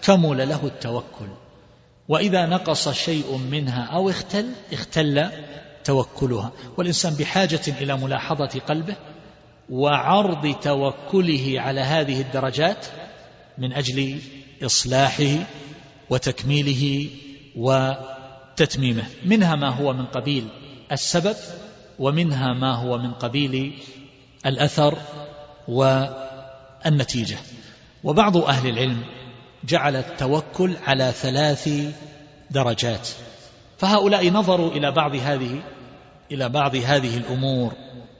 كمل له التوكل. وإذا نقص شيء منها أو اختل اختل توكلها. والإنسان بحاجة إلى ملاحظة قلبه وعرض توكله على هذه الدرجات من أجل إصلاحه وتكميله وتتميمه. منها ما هو من قبيل السبب ومنها ما هو من قبيل الأثر والنتيجة. وبعض أهل العلم جعل التوكل على ثلاث درجات. فهؤلاء نظروا إلى بعض هذه إلى بعض هذه الأمور.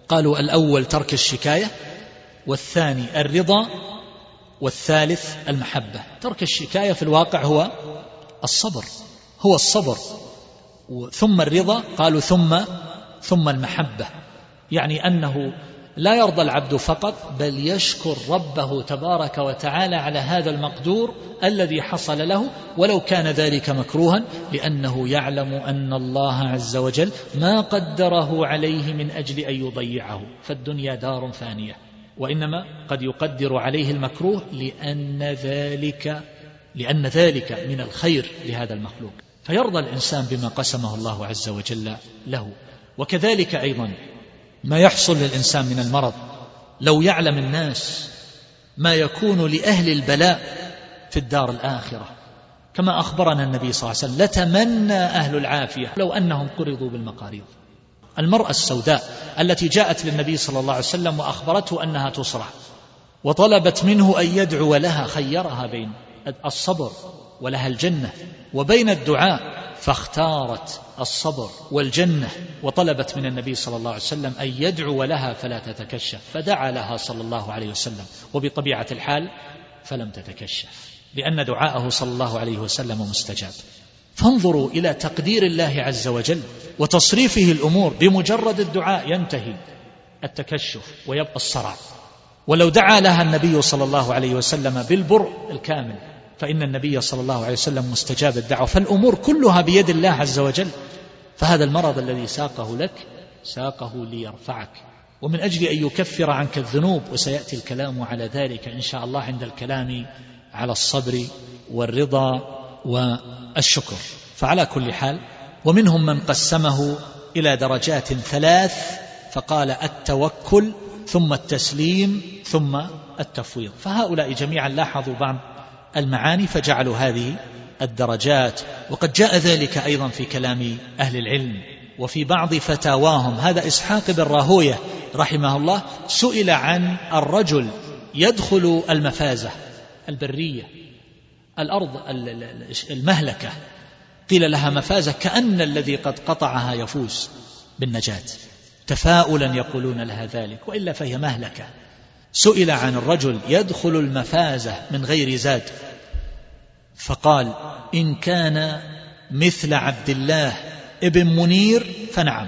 قالوا الأول ترك الشكاية والثاني الرضا والثالث المحبة. ترك الشكاية في الواقع هو الصبر هو الصبر. ثم الرضا قالوا ثم ثم المحبة. يعني أنه لا يرضى العبد فقط بل يشكر ربه تبارك وتعالى على هذا المقدور الذي حصل له ولو كان ذلك مكروها لأنه يعلم أن الله عز وجل ما قدره عليه من أجل أن يضيعه. فالدنيا دار فانية. وإنما قد يقدر عليه المكروه لأن ذلك لأن ذلك من الخير لهذا المخلوق. فيرضى الإنسان بما قسمه الله عز وجل له. وكذلك أيضا ما يحصل للإنسان من المرض لو يعلم الناس ما يكون لأهل البلاء في الدار الآخرة. كما أخبرنا النبي صلى الله عليه وسلم لتمنى أهل العافية لو أنهم قرضوا بالمقاريض. المرأة السوداء التي جاءت للنبي صلى الله عليه وسلم وأخبرته أنها تصرع وطلبت منه أن يدعو لها خيرها بين الصبر ولها الجنة وبين الدعاء فاختارت الصبر والجنة وطلبت من النبي صلى الله عليه وسلم أن يدعو لها فلا تتكشف فدعا لها صلى الله عليه وسلم وبطبيعة الحال فلم تتكشف لأن دعاءه صلى الله عليه وسلم مستجاب. فانظروا إلى تقدير الله عز وجل وتصريفه الأمور بمجرد الدعاء ينتهي التكشف ويبقى الصرع ولو دعا لها النبي صلى الله عليه وسلم بالبرء الكامل فإن النبي صلى الله عليه وسلم مستجاب الدعوة. فالأمور كلها بيد الله عز وجل. فهذا المرض الذي ساقه لك ساقه ليرفعك. ومن أجل أن يكفر عنك الذنوب وسيأتي الكلام على ذلك إن شاء الله عند الكلام على الصبر والرضا والشكر فعلى كل حال ومنهم من قسمه إلى درجات ثلاث فقال التوكل ثم التسليم ثم التفويض. فهؤلاء جميعا لاحظوا بعض المعاني فجعلوا هذه الدرجات. وقد جاء ذلك أيضا في كلام أهل العلم وفي بعض فتاواهم. هذا إسحاق بن راهوية رحمه الله سئل عن الرجل يدخل المفازة البرية. الأرض المهلكة. قيل لها مفازة كأن الذي قد قطعها يفوز بالنجاة. تفاؤلا يقولون لها ذلك وإلا فهي مهلكة. سئل عن الرجل يدخل المفازة من غير زاد فقال إن كان مثل عبد الله ابن منير فنعم.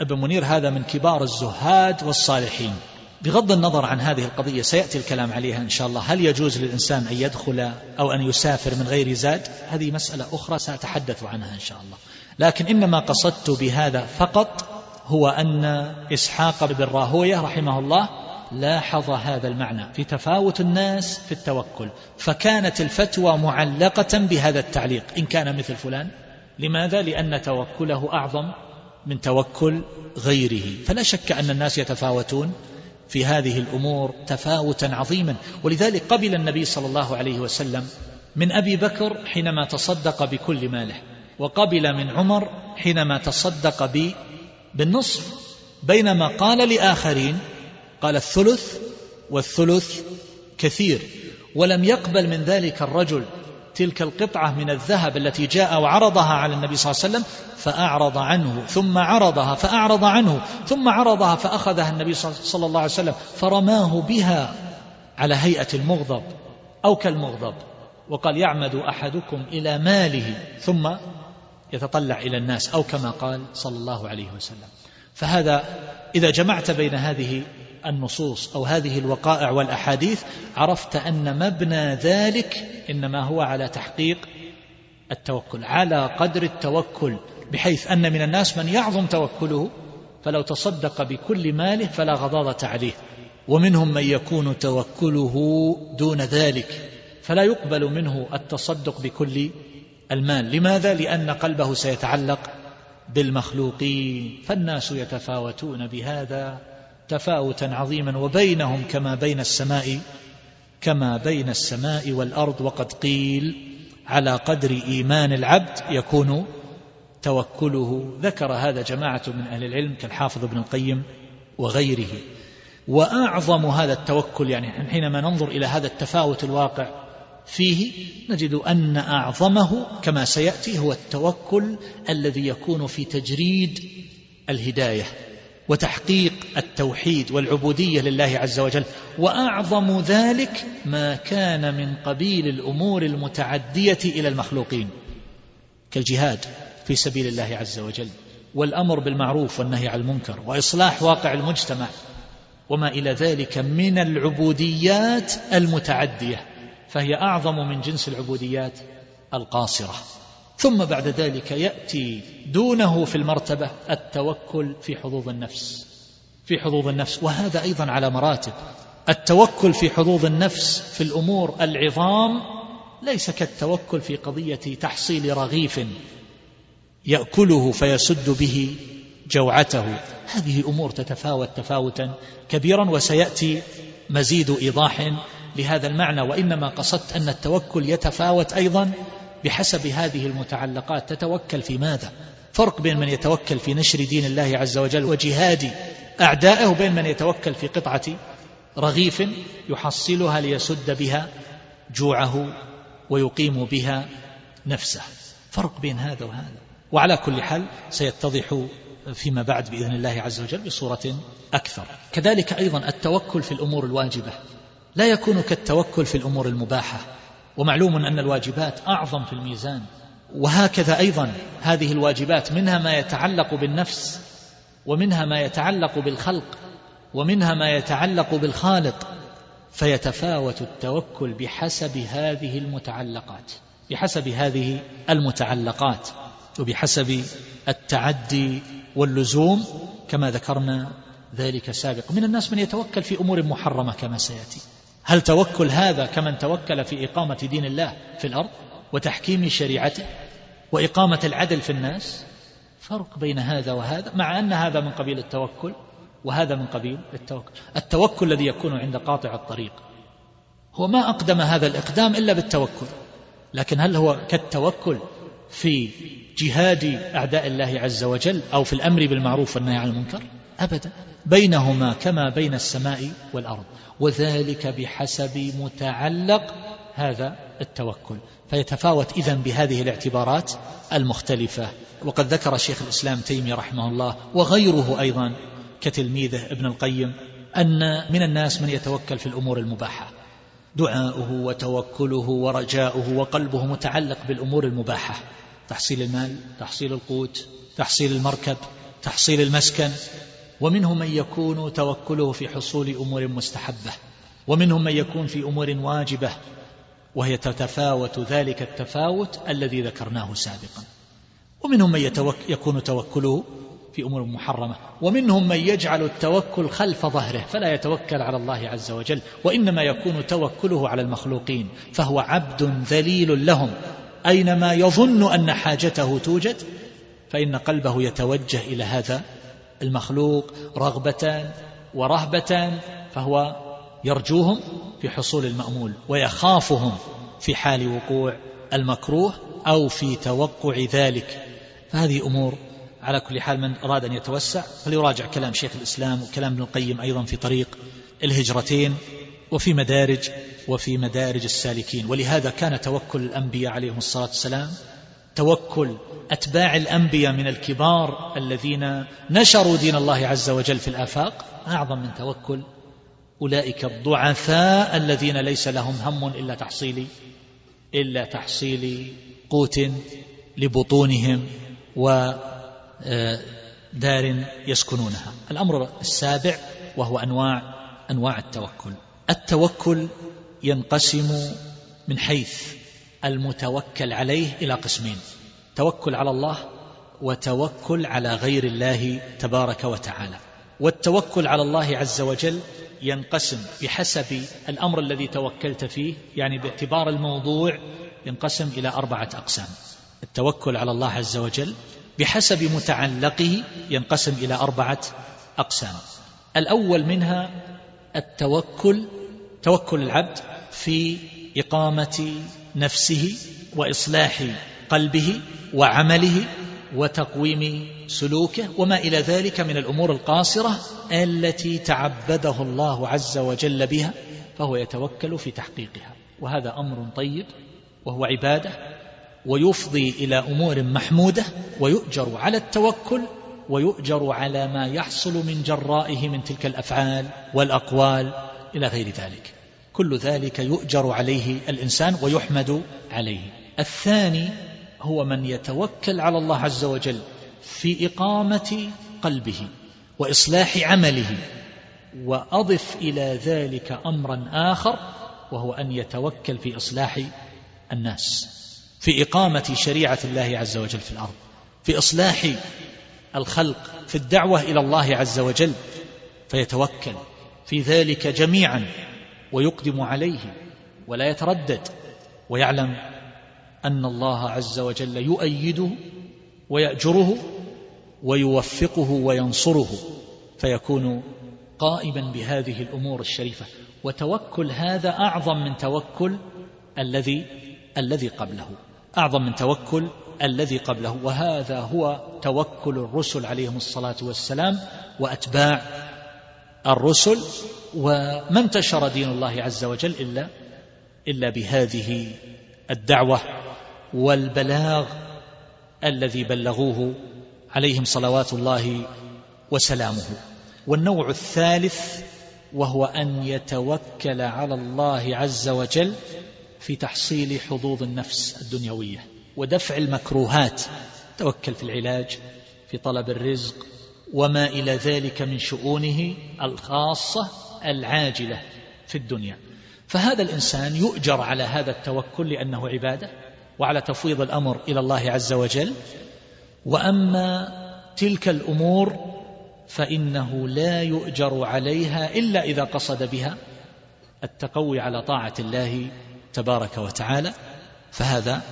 ابن منير هذا من كبار الزهاد والصالحين. بغض النظر عن هذه القضية سيأتي الكلام عليها إن شاء الله. هل يجوز للإنسان أن يدخل أو أن يسافر من غير زاد؟ هذه مسألة أخرى سأتحدث عنها إن شاء الله. لكن إنما قصدت بهذا فقط هو أن إسحاق بن راهوية رحمه الله لاحظ هذا المعنى في تفاوت الناس في التوكل. فكانت الفتوى معلقة بهذا التعليق. إن كان مثل فلان لماذا؟ لأن توكله أعظم من توكل غيره. فلا شك أن الناس يتفاوتون في هذه الأمور تفاوتا عظيما. ولذلك قبل النبي صلى الله عليه وسلم من أبي بكر حينما تصدق بكل ماله وقبل من عمر حينما تصدق بالنصف بينما قال لآخرين قال الثلث والثلث كثير. ولم يقبل من ذلك الرجل تلك القطعة من الذهب التي جاء وعرضها على النبي صلى الله عليه وسلم فأعرض عنه ثم عرضها فأعرض عنه ثم عرضها فأخذها النبي صلى الله عليه وسلم فرماه بها على هيئة المغضب أو كالمغضب وقال يعمد أحدكم إلى ماله ثم يتطلع إلى الناس أو كما قال صلى الله عليه وسلم. فهذا إذا جمعت بين هذه النصوص أو هذه الوقائع والأحاديث عرفت أن مبنى ذلك إنما هو على تحقيق التوكل على قدر التوكل بحيث أن من الناس من يعظم توكله فلو تصدق بكل ماله فلا غضاضة عليه ومنهم من يكون توكله دون ذلك فلا يقبل منه التصدق بكل المال. لماذا؟ لأن قلبه سيتعلق بالمخلوقين فالناس يتفاوتون بهذا. تفاوتا عظيما وبينهم كما بين السماء كما بين السماء والأرض وقد قيل على قدر إيمان العبد يكون توكله. ذكر هذا جماعة من أهل العلم كالحافظ ابن القيم وغيره. وأعظم هذا التوكل يعني حينما ننظر إلى هذا التفاوت الواقع فيه نجد أن أعظمه كما سيأتي هو التوكل الذي يكون في تجريد الهداية. وتحقيق التوحيد والعبودية لله عز وجل. وأعظم ذلك ما كان من قبيل الأمور المتعدية إلى المخلوقين كالجهاد في سبيل الله عز وجل والأمر بالمعروف والنهي عن المنكر وإصلاح واقع المجتمع وما إلى ذلك من العبوديات المتعدية فهي أعظم من جنس العبوديات القاصرة. ثم بعد ذلك يأتي دونه في المرتبة التوكل في حظوظ النفس في حظوظ النفس وهذا أيضا على مراتب. التوكل في حظوظ النفس في الأمور العظام ليس كالتوكل في قضية تحصيل رغيف يأكله فيسد به جوعته. هذه أمور تتفاوت تفاوتا كبيرا وسيأتي مزيد إيضاح لهذا المعنى. وإنما قصدت أن التوكل يتفاوت أيضا بحسب هذه المتعلقات تتوكل في ماذا؟ فرق بين من يتوكل في نشر دين الله عز وجل وجهاد أعدائه وبين من يتوكل في قطعة رغيف يحصلها ليسد بها جوعه ويقيم بها نفسه. فرق بين هذا وهذا. وعلى كل حال سيتضح فيما بعد بإذن الله عز وجل بصورة أكثر. كذلك أيضا التوكل في الأمور الواجبة. لا يكون كالتوكل في الأمور المباحة. ومعلوم أن الواجبات أعظم في الميزان. وهكذا أيضا هذه الواجبات منها ما يتعلق بالنفس ومنها ما يتعلق بالخلق ومنها ما يتعلق بالخالق. فيتفاوت التوكل بحسب هذه المتعلقات بحسب هذه المتعلقات وبحسب التعدي واللزوم كما ذكرنا ذلك سابق من الناس من يتوكل في أمور محرمة كما سيأتي. هل توكل هذا كمن توكل في إقامة دين الله في الأرض وتحكيم شريعته وإقامة العدل في الناس؟ فرق بين هذا وهذا مع أن هذا من قبيل التوكل وهذا من قبيل التوكل. التوكل الذي يكون عند قاطع الطريق. هو ما أقدم هذا الإقدام إلا بالتوكل. لكن هل هو كالتوكل في جهاد أعداء الله عز وجل أو في الأمر بالمعروف والنهي عن المنكر؟ ابدا. بينهما كما بين السماء والأرض. وذلك بحسب متعلق هذا التوكل. فيتفاوت إذن بهذه الاعتبارات المختلفة. وقد ذكر شيخ الإسلام تيمية رحمه الله وغيره أيضا كتلميذه ابن القيم أن من الناس من يتوكل في الأمور المباحة. دعاؤه وتوكله ورجاؤه وقلبه متعلق بالأمور المباحة. تحصيل المال تحصيل القوت تحصيل المركب تحصيل المسكن ومنهم من يكون توكله في حصول أمور مستحبة ومنهم من يكون في أمور واجبة وهي تتفاوت ذلك التفاوت الذي ذكرناه سابقا. ومنهم من يتوك يكون توكله في أمور محرمة ومنهم من يجعل التوكل خلف ظهره فلا يتوكل على الله عز وجل وإنما يكون توكله على المخلوقين فهو عبد ذليل لهم. أينما يظن أن حاجته توجد فإن قلبه يتوجه إلى هذا المخلوق رغبه ورهبه فهو يرجوهم في حصول المأمول ويخافهم في حال وقوع المكروه أو في توقع ذلك. فهذه أمور على كل حال من أراد أن يتوسع. فليراجع كلام شيخ الإسلام وكلام ابن القيم أيضا في طريق الهجرتين وفي مدارج وفي مدارج السالكين. ولهذا كان توكل الأنبياء عليهم الصلاة والسلام توكل أتباع الأنبياء من الكبار الذين نشروا دين الله عز وجل في الآفاق. أعظم من توكل. أولئك الضعفاء الذين ليس لهم هم إلا تحصيل إلا تحصيل قوت لبطونهم ودار يسكنونها. الأمر السابع وهو أنواع أنواع التوكل. التوكل ينقسم من حيث المتوكل عليه إلى قسمين. توكل على الله وتوكل على غير الله تبارك وتعالى. والتوكل على الله عز وجل ينقسم بحسب الأمر الذي توكلت فيه يعني باعتبار الموضوع ينقسم إلى أربعة أقسام. التوكل على الله عز وجل بحسب متعلقه ينقسم إلى أربعة أقسام. الأول منها التوكل توكل العبد في إقامة نفسه وإصلاح قلبه وعمله وتقويم سلوكه وما إلى ذلك من الأمور القاصرة التي تعبده الله عز وجل بها فهو يتوكل في تحقيقها. وهذا أمر طيب وهو عبادة ويفضي إلى أمور محمودة ويؤجر على التوكل ويؤجر على ما يحصل من جرائه من تلك الأفعال والأقوال إلى غير ذلك. كل ذلك يؤجر عليه الإنسان ويحمد عليه. الثاني هو من يتوكل على الله عز وجل في إقامة قلبه وإصلاح عمله وأضف إلى ذلك أمرا آخر وهو أن يتوكل في إصلاح الناس في إقامة شريعة الله عز وجل في الأرض في إصلاح الخلق في الدعوة إلى الله عز وجل فيتوكل. في ذلك جميعا ويقدم عليه ولا يتردد ويعلم أن الله عز وجل يؤيده ويأجره ويوفقه وينصره فيكون قائما بهذه الأمور الشريفة. وتوكل هذا أعظم من توكل الذي الذي قبله. أعظم من توكل الذي قبله. وهذا هو توكل الرسل عليهم الصلاة والسلام وأتباع الرسل وما انتشر دين الله عز وجل الا إلا بهذه الدعوة والبلاغ الذي بلغوه عليهم صلوات الله وسلامه. والنوع الثالث وهو أن يتوكل على الله عز وجل في تحصيل حظوظ النفس الدنيوية ودفع المكروهات. توكل في العلاج في طلب الرزق وما إلى ذلك من شؤونه الخاصة العاجلة في الدنيا. فهذا الإنسان يؤجر على هذا التوكل لأنه عبادة وعلى تفويض الأمر إلى الله عز وجل. وأما تلك الأمور فإنه لا يؤجر عليها إلا إذا قصد بها التقوي على طاعة الله تبارك وتعالى. فهذا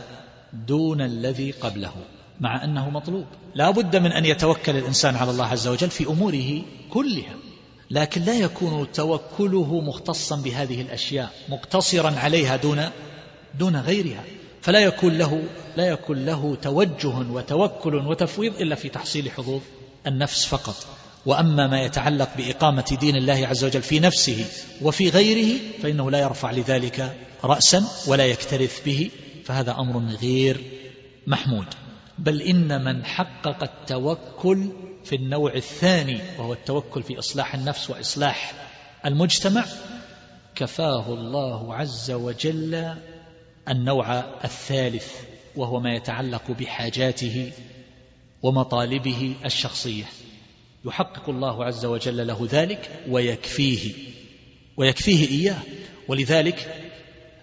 دون الذي قبله. مع أنه مطلوب. لا بد من أن يتوكل الإنسان على الله عز وجل في أموره كلها. لكن لا يكون توكله مختصا بهذه الأشياء مقتصرا عليها دون دون غيرها. فلا يكون له لا يكون له توجه وتوكل وتفويض إلا في تحصيل حظوظ النفس فقط. وأما ما يتعلق بإقامة دين الله عز وجل في نفسه وفي غيره فإنه لا يرفع لذلك رأسا ولا يكترث به فهذا أمر غير محمود. بل إن من حقق التوكل في النوع الثاني وهو التوكل في إصلاح النفس وإصلاح المجتمع كفاه الله عز وجل النوع الثالث وهو ما يتعلق بحاجاته ومطالبه الشخصية. يحقق الله عز وجل له ذلك ويكفيه ويكفيه إياه. ولذلك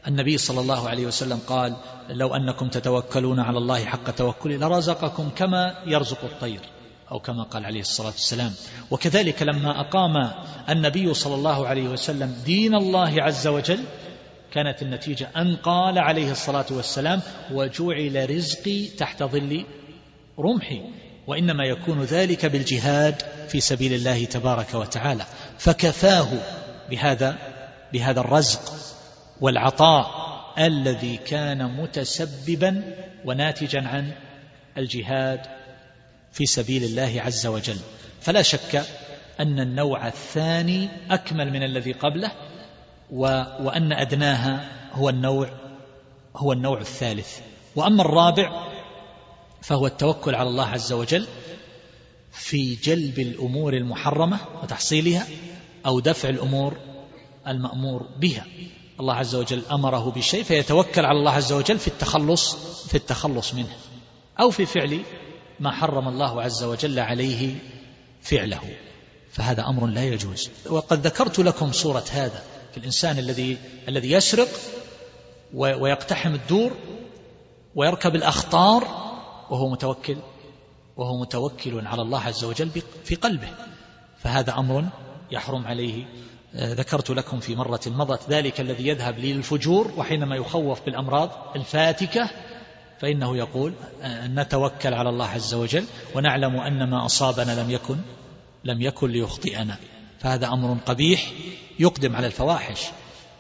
النبي صلى الله عليه وسلم قال لو أنكم تتوكلون على الله حق توكله لرزقكم كما يرزق الطير. أو كما قال عليه الصلاة والسلام. وكذلك لما أقام النبي صلى الله عليه وسلم دين الله عز وجل كانت النتيجة أن قال عليه الصلاة والسلام وجعل رزقي تحت ظل رمحي وإنما يكون ذلك بالجهاد في سبيل الله تبارك وتعالى. فكفاه بهذا بهذا الرزق. والعطاء الذي كان متسببا وناتجا عن الجهاد في سبيل الله عز وجل. فلا شك أن النوع الثاني أكمل من الذي قبله و وأن أدناها هو النوع هو النوع الثالث. وأما الرابع فهو التوكل على الله عز وجل في جلب الأمور المحرمة وتحصيلها أو دفع الأمور المأمور بها. الله عز وجل أمره بشيء فيتوكل على الله عز وجل في التخلص في التخلص منه أو في فعل ما حرم الله عز وجل عليه فعله. فهذا أمر لا يجوز. وقد ذكرت لكم صورة هذا في الإنسان الذي الذي يسرق ويقتحم الدور ويركب الأخطار وهو متوكل وهو متوكل على الله عز وجل في قلبه. فهذا أمر يحرم عليه ذكرت لكم في مرة مضت ذلك الذي يذهب للفجور وحينما يخوف بالأمراض الفاتكة فإنه يقول آه، نتوكل على الله عز وجل ونعلم أن ما أصابنا لم يكن لم يكن ليخطئنا. فهذا أمر قبيح يقدم على الفواحش.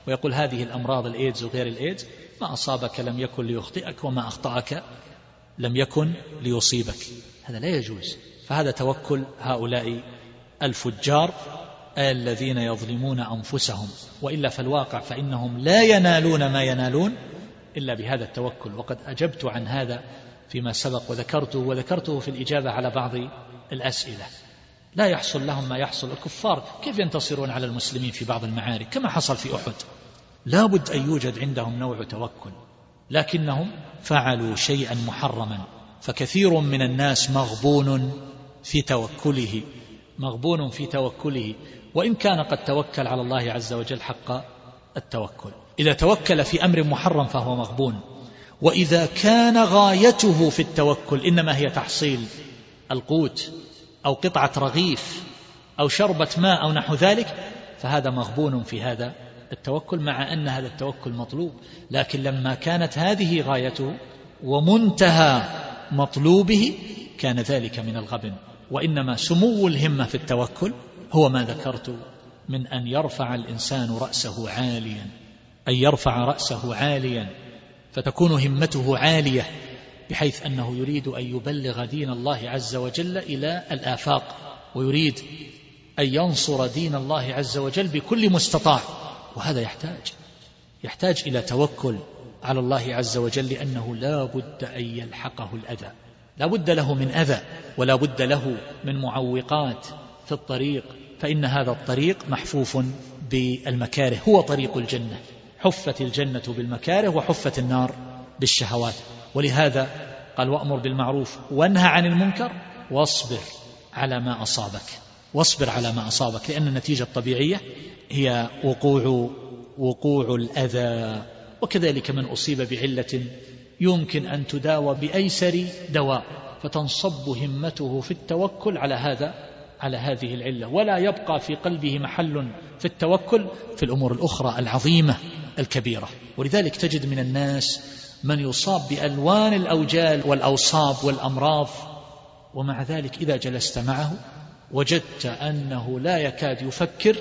ويقول هذه الأمراض الإيدز وغير الإيدز ما أصابك لم يكن ليخطئك وما أخطأك لم يكن ليصيبك. هذا لا يجوز. فهذا توكل هؤلاء الفجار الذين يظلمون أنفسهم. وإلا فالواقع فإنهم لا ينالون ما ينالون إلا بهذا التوكل. وقد أجبت عن هذا فيما سبق وذكرته وذكرته في الإجابة على بعض الأسئلة. لا يحصل لهم ما يحصل. الكفار كيف ينتصرون على المسلمين في بعض المعارك؟ كما حصل في أحد. لا بد أن يوجد عندهم نوع توكل. لكنهم فعلوا شيئا محرما. فكثير من الناس مغبون في توكله. مغبون في توكله. وإن كان قد توكل على الله عز وجل حق التوكل. إذا توكل في أمر محرم فهو مغبون. وإذا كان غايته في التوكل إنما هي تحصيل القوت أو قطعة رغيف أو شربة ماء أو نحو ذلك فهذا مغبون في هذا التوكل مع أن هذا التوكل مطلوب. لكن لما كانت هذه غايته ومنتهى مطلوبه كان ذلك من الغبن. وإنما سمو الهمة في التوكل هو ما ذكرت من أن يرفع الإنسان رأسه عاليا أن يرفع رأسه عاليا فتكون همته عالية بحيث أنه يريد أن يبلغ دين الله عز وجل إلى الآفاق ويريد أن ينصر دين الله عز وجل بكل مستطاع وهذا يحتاج. يحتاج إلى توكل على الله عز وجل لأنه لا بد أن يلحقه الأذى. لا بد له من أذى ولا بد له من معوقات. في الطريق فإن هذا الطريق محفوف بالمكاره هو طريق الجنة. حفت الجنة بالمكاره وحفت النار بالشهوات. ولهذا قال وأمر بالمعروف وانهى عن المنكر واصبر على ما أصابك. واصبر على ما أصابك لأن النتيجة الطبيعية هي وقوع وقوع الأذى. وكذلك من أصيب بعلة يمكن أن تداوى بأيسر دواء فتنصب همته في التوكل على هذا على هذه العلة ولا يبقى في قلبه محل في التوكل في الأمور الأخرى العظيمة الكبيرة. ولذلك تجد من الناس من يصاب بألوان الأوجال والأوصاب والأمراض ومع ذلك إذا جلست معه وجدت أنه لا يكاد يفكر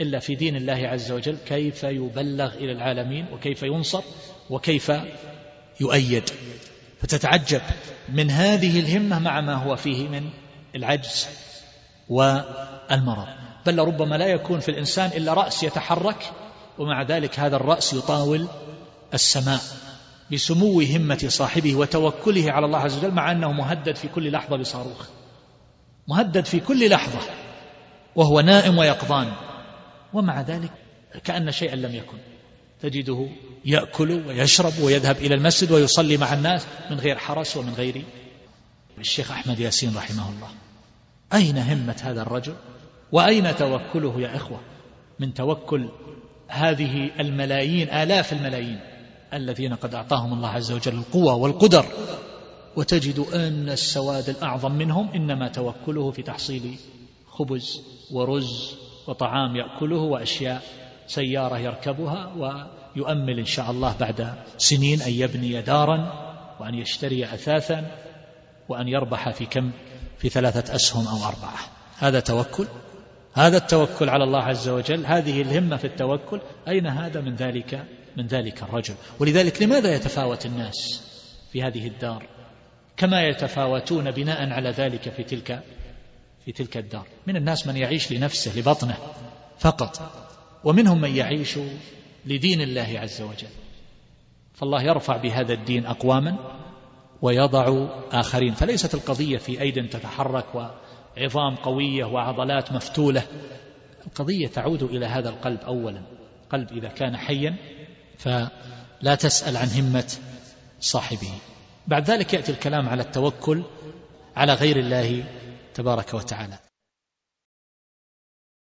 إلا في دين الله عز وجل كيف يبلغ إلى العالمين وكيف ينصر وكيف يؤيد. فتتعجب من هذه الهمة مع ما هو فيه من العجز. والمرض. بل ربما لا يكون في الإنسان إلا رأس يتحرك ومع ذلك هذا الرأس يطاول السماء بسمو همة صاحبه وتوكله على الله عز وجل مع أنه مهدد في كل لحظة بصاروخ. مهدد في كل لحظة وهو نائم ويقظان ومع ذلك كأن شيئا لم يكن. تجده يأكل ويشرب ويذهب إلى المسجد ويصلي مع الناس من غير حرس ومن غير. الشيخ أحمد ياسين رحمه الله. أين همة هذا الرجل؟ وأين توكله يا إخوة؟ من توكل هذه الملايين آلاف الملايين الذين قد أعطاهم الله عز وجل القوة والقدر وتجد أن السواد الأعظم منهم إنما توكله في تحصيل خبز ورز وطعام يأكله وأشياء سيارة يركبها ويؤمل إن شاء الله بعد سنين أن يبني دارا وأن يشتري أثاثا وأن يربح في كم في ثلاثة أسهم أو أربعة. هذا توكل. هذا التوكل على الله عز وجل. هذه الهمة في التوكل. أين هذا من ذلك؟ من ذلك الرجل. ولذلك لماذا يتفاوت الناس في هذه الدار؟ كما يتفاوتون بناء على ذلك في تلك في تلك الدار. من الناس من يعيش لنفسه لبطنه فقط. ومنهم من يعيش لدين الله عز وجل. فالله يرفع بهذا الدين أقواما. ويضع آخرين. فليست القضية في أيد تتحرك وعظام قوية وعضلات مفتولة. القضية تعود إلى هذا القلب أولا. قلب إذا كان حيا فلا تسأل عن همة صاحبه. بعد ذلك يأتي الكلام على التوكل على غير الله تبارك وتعالى.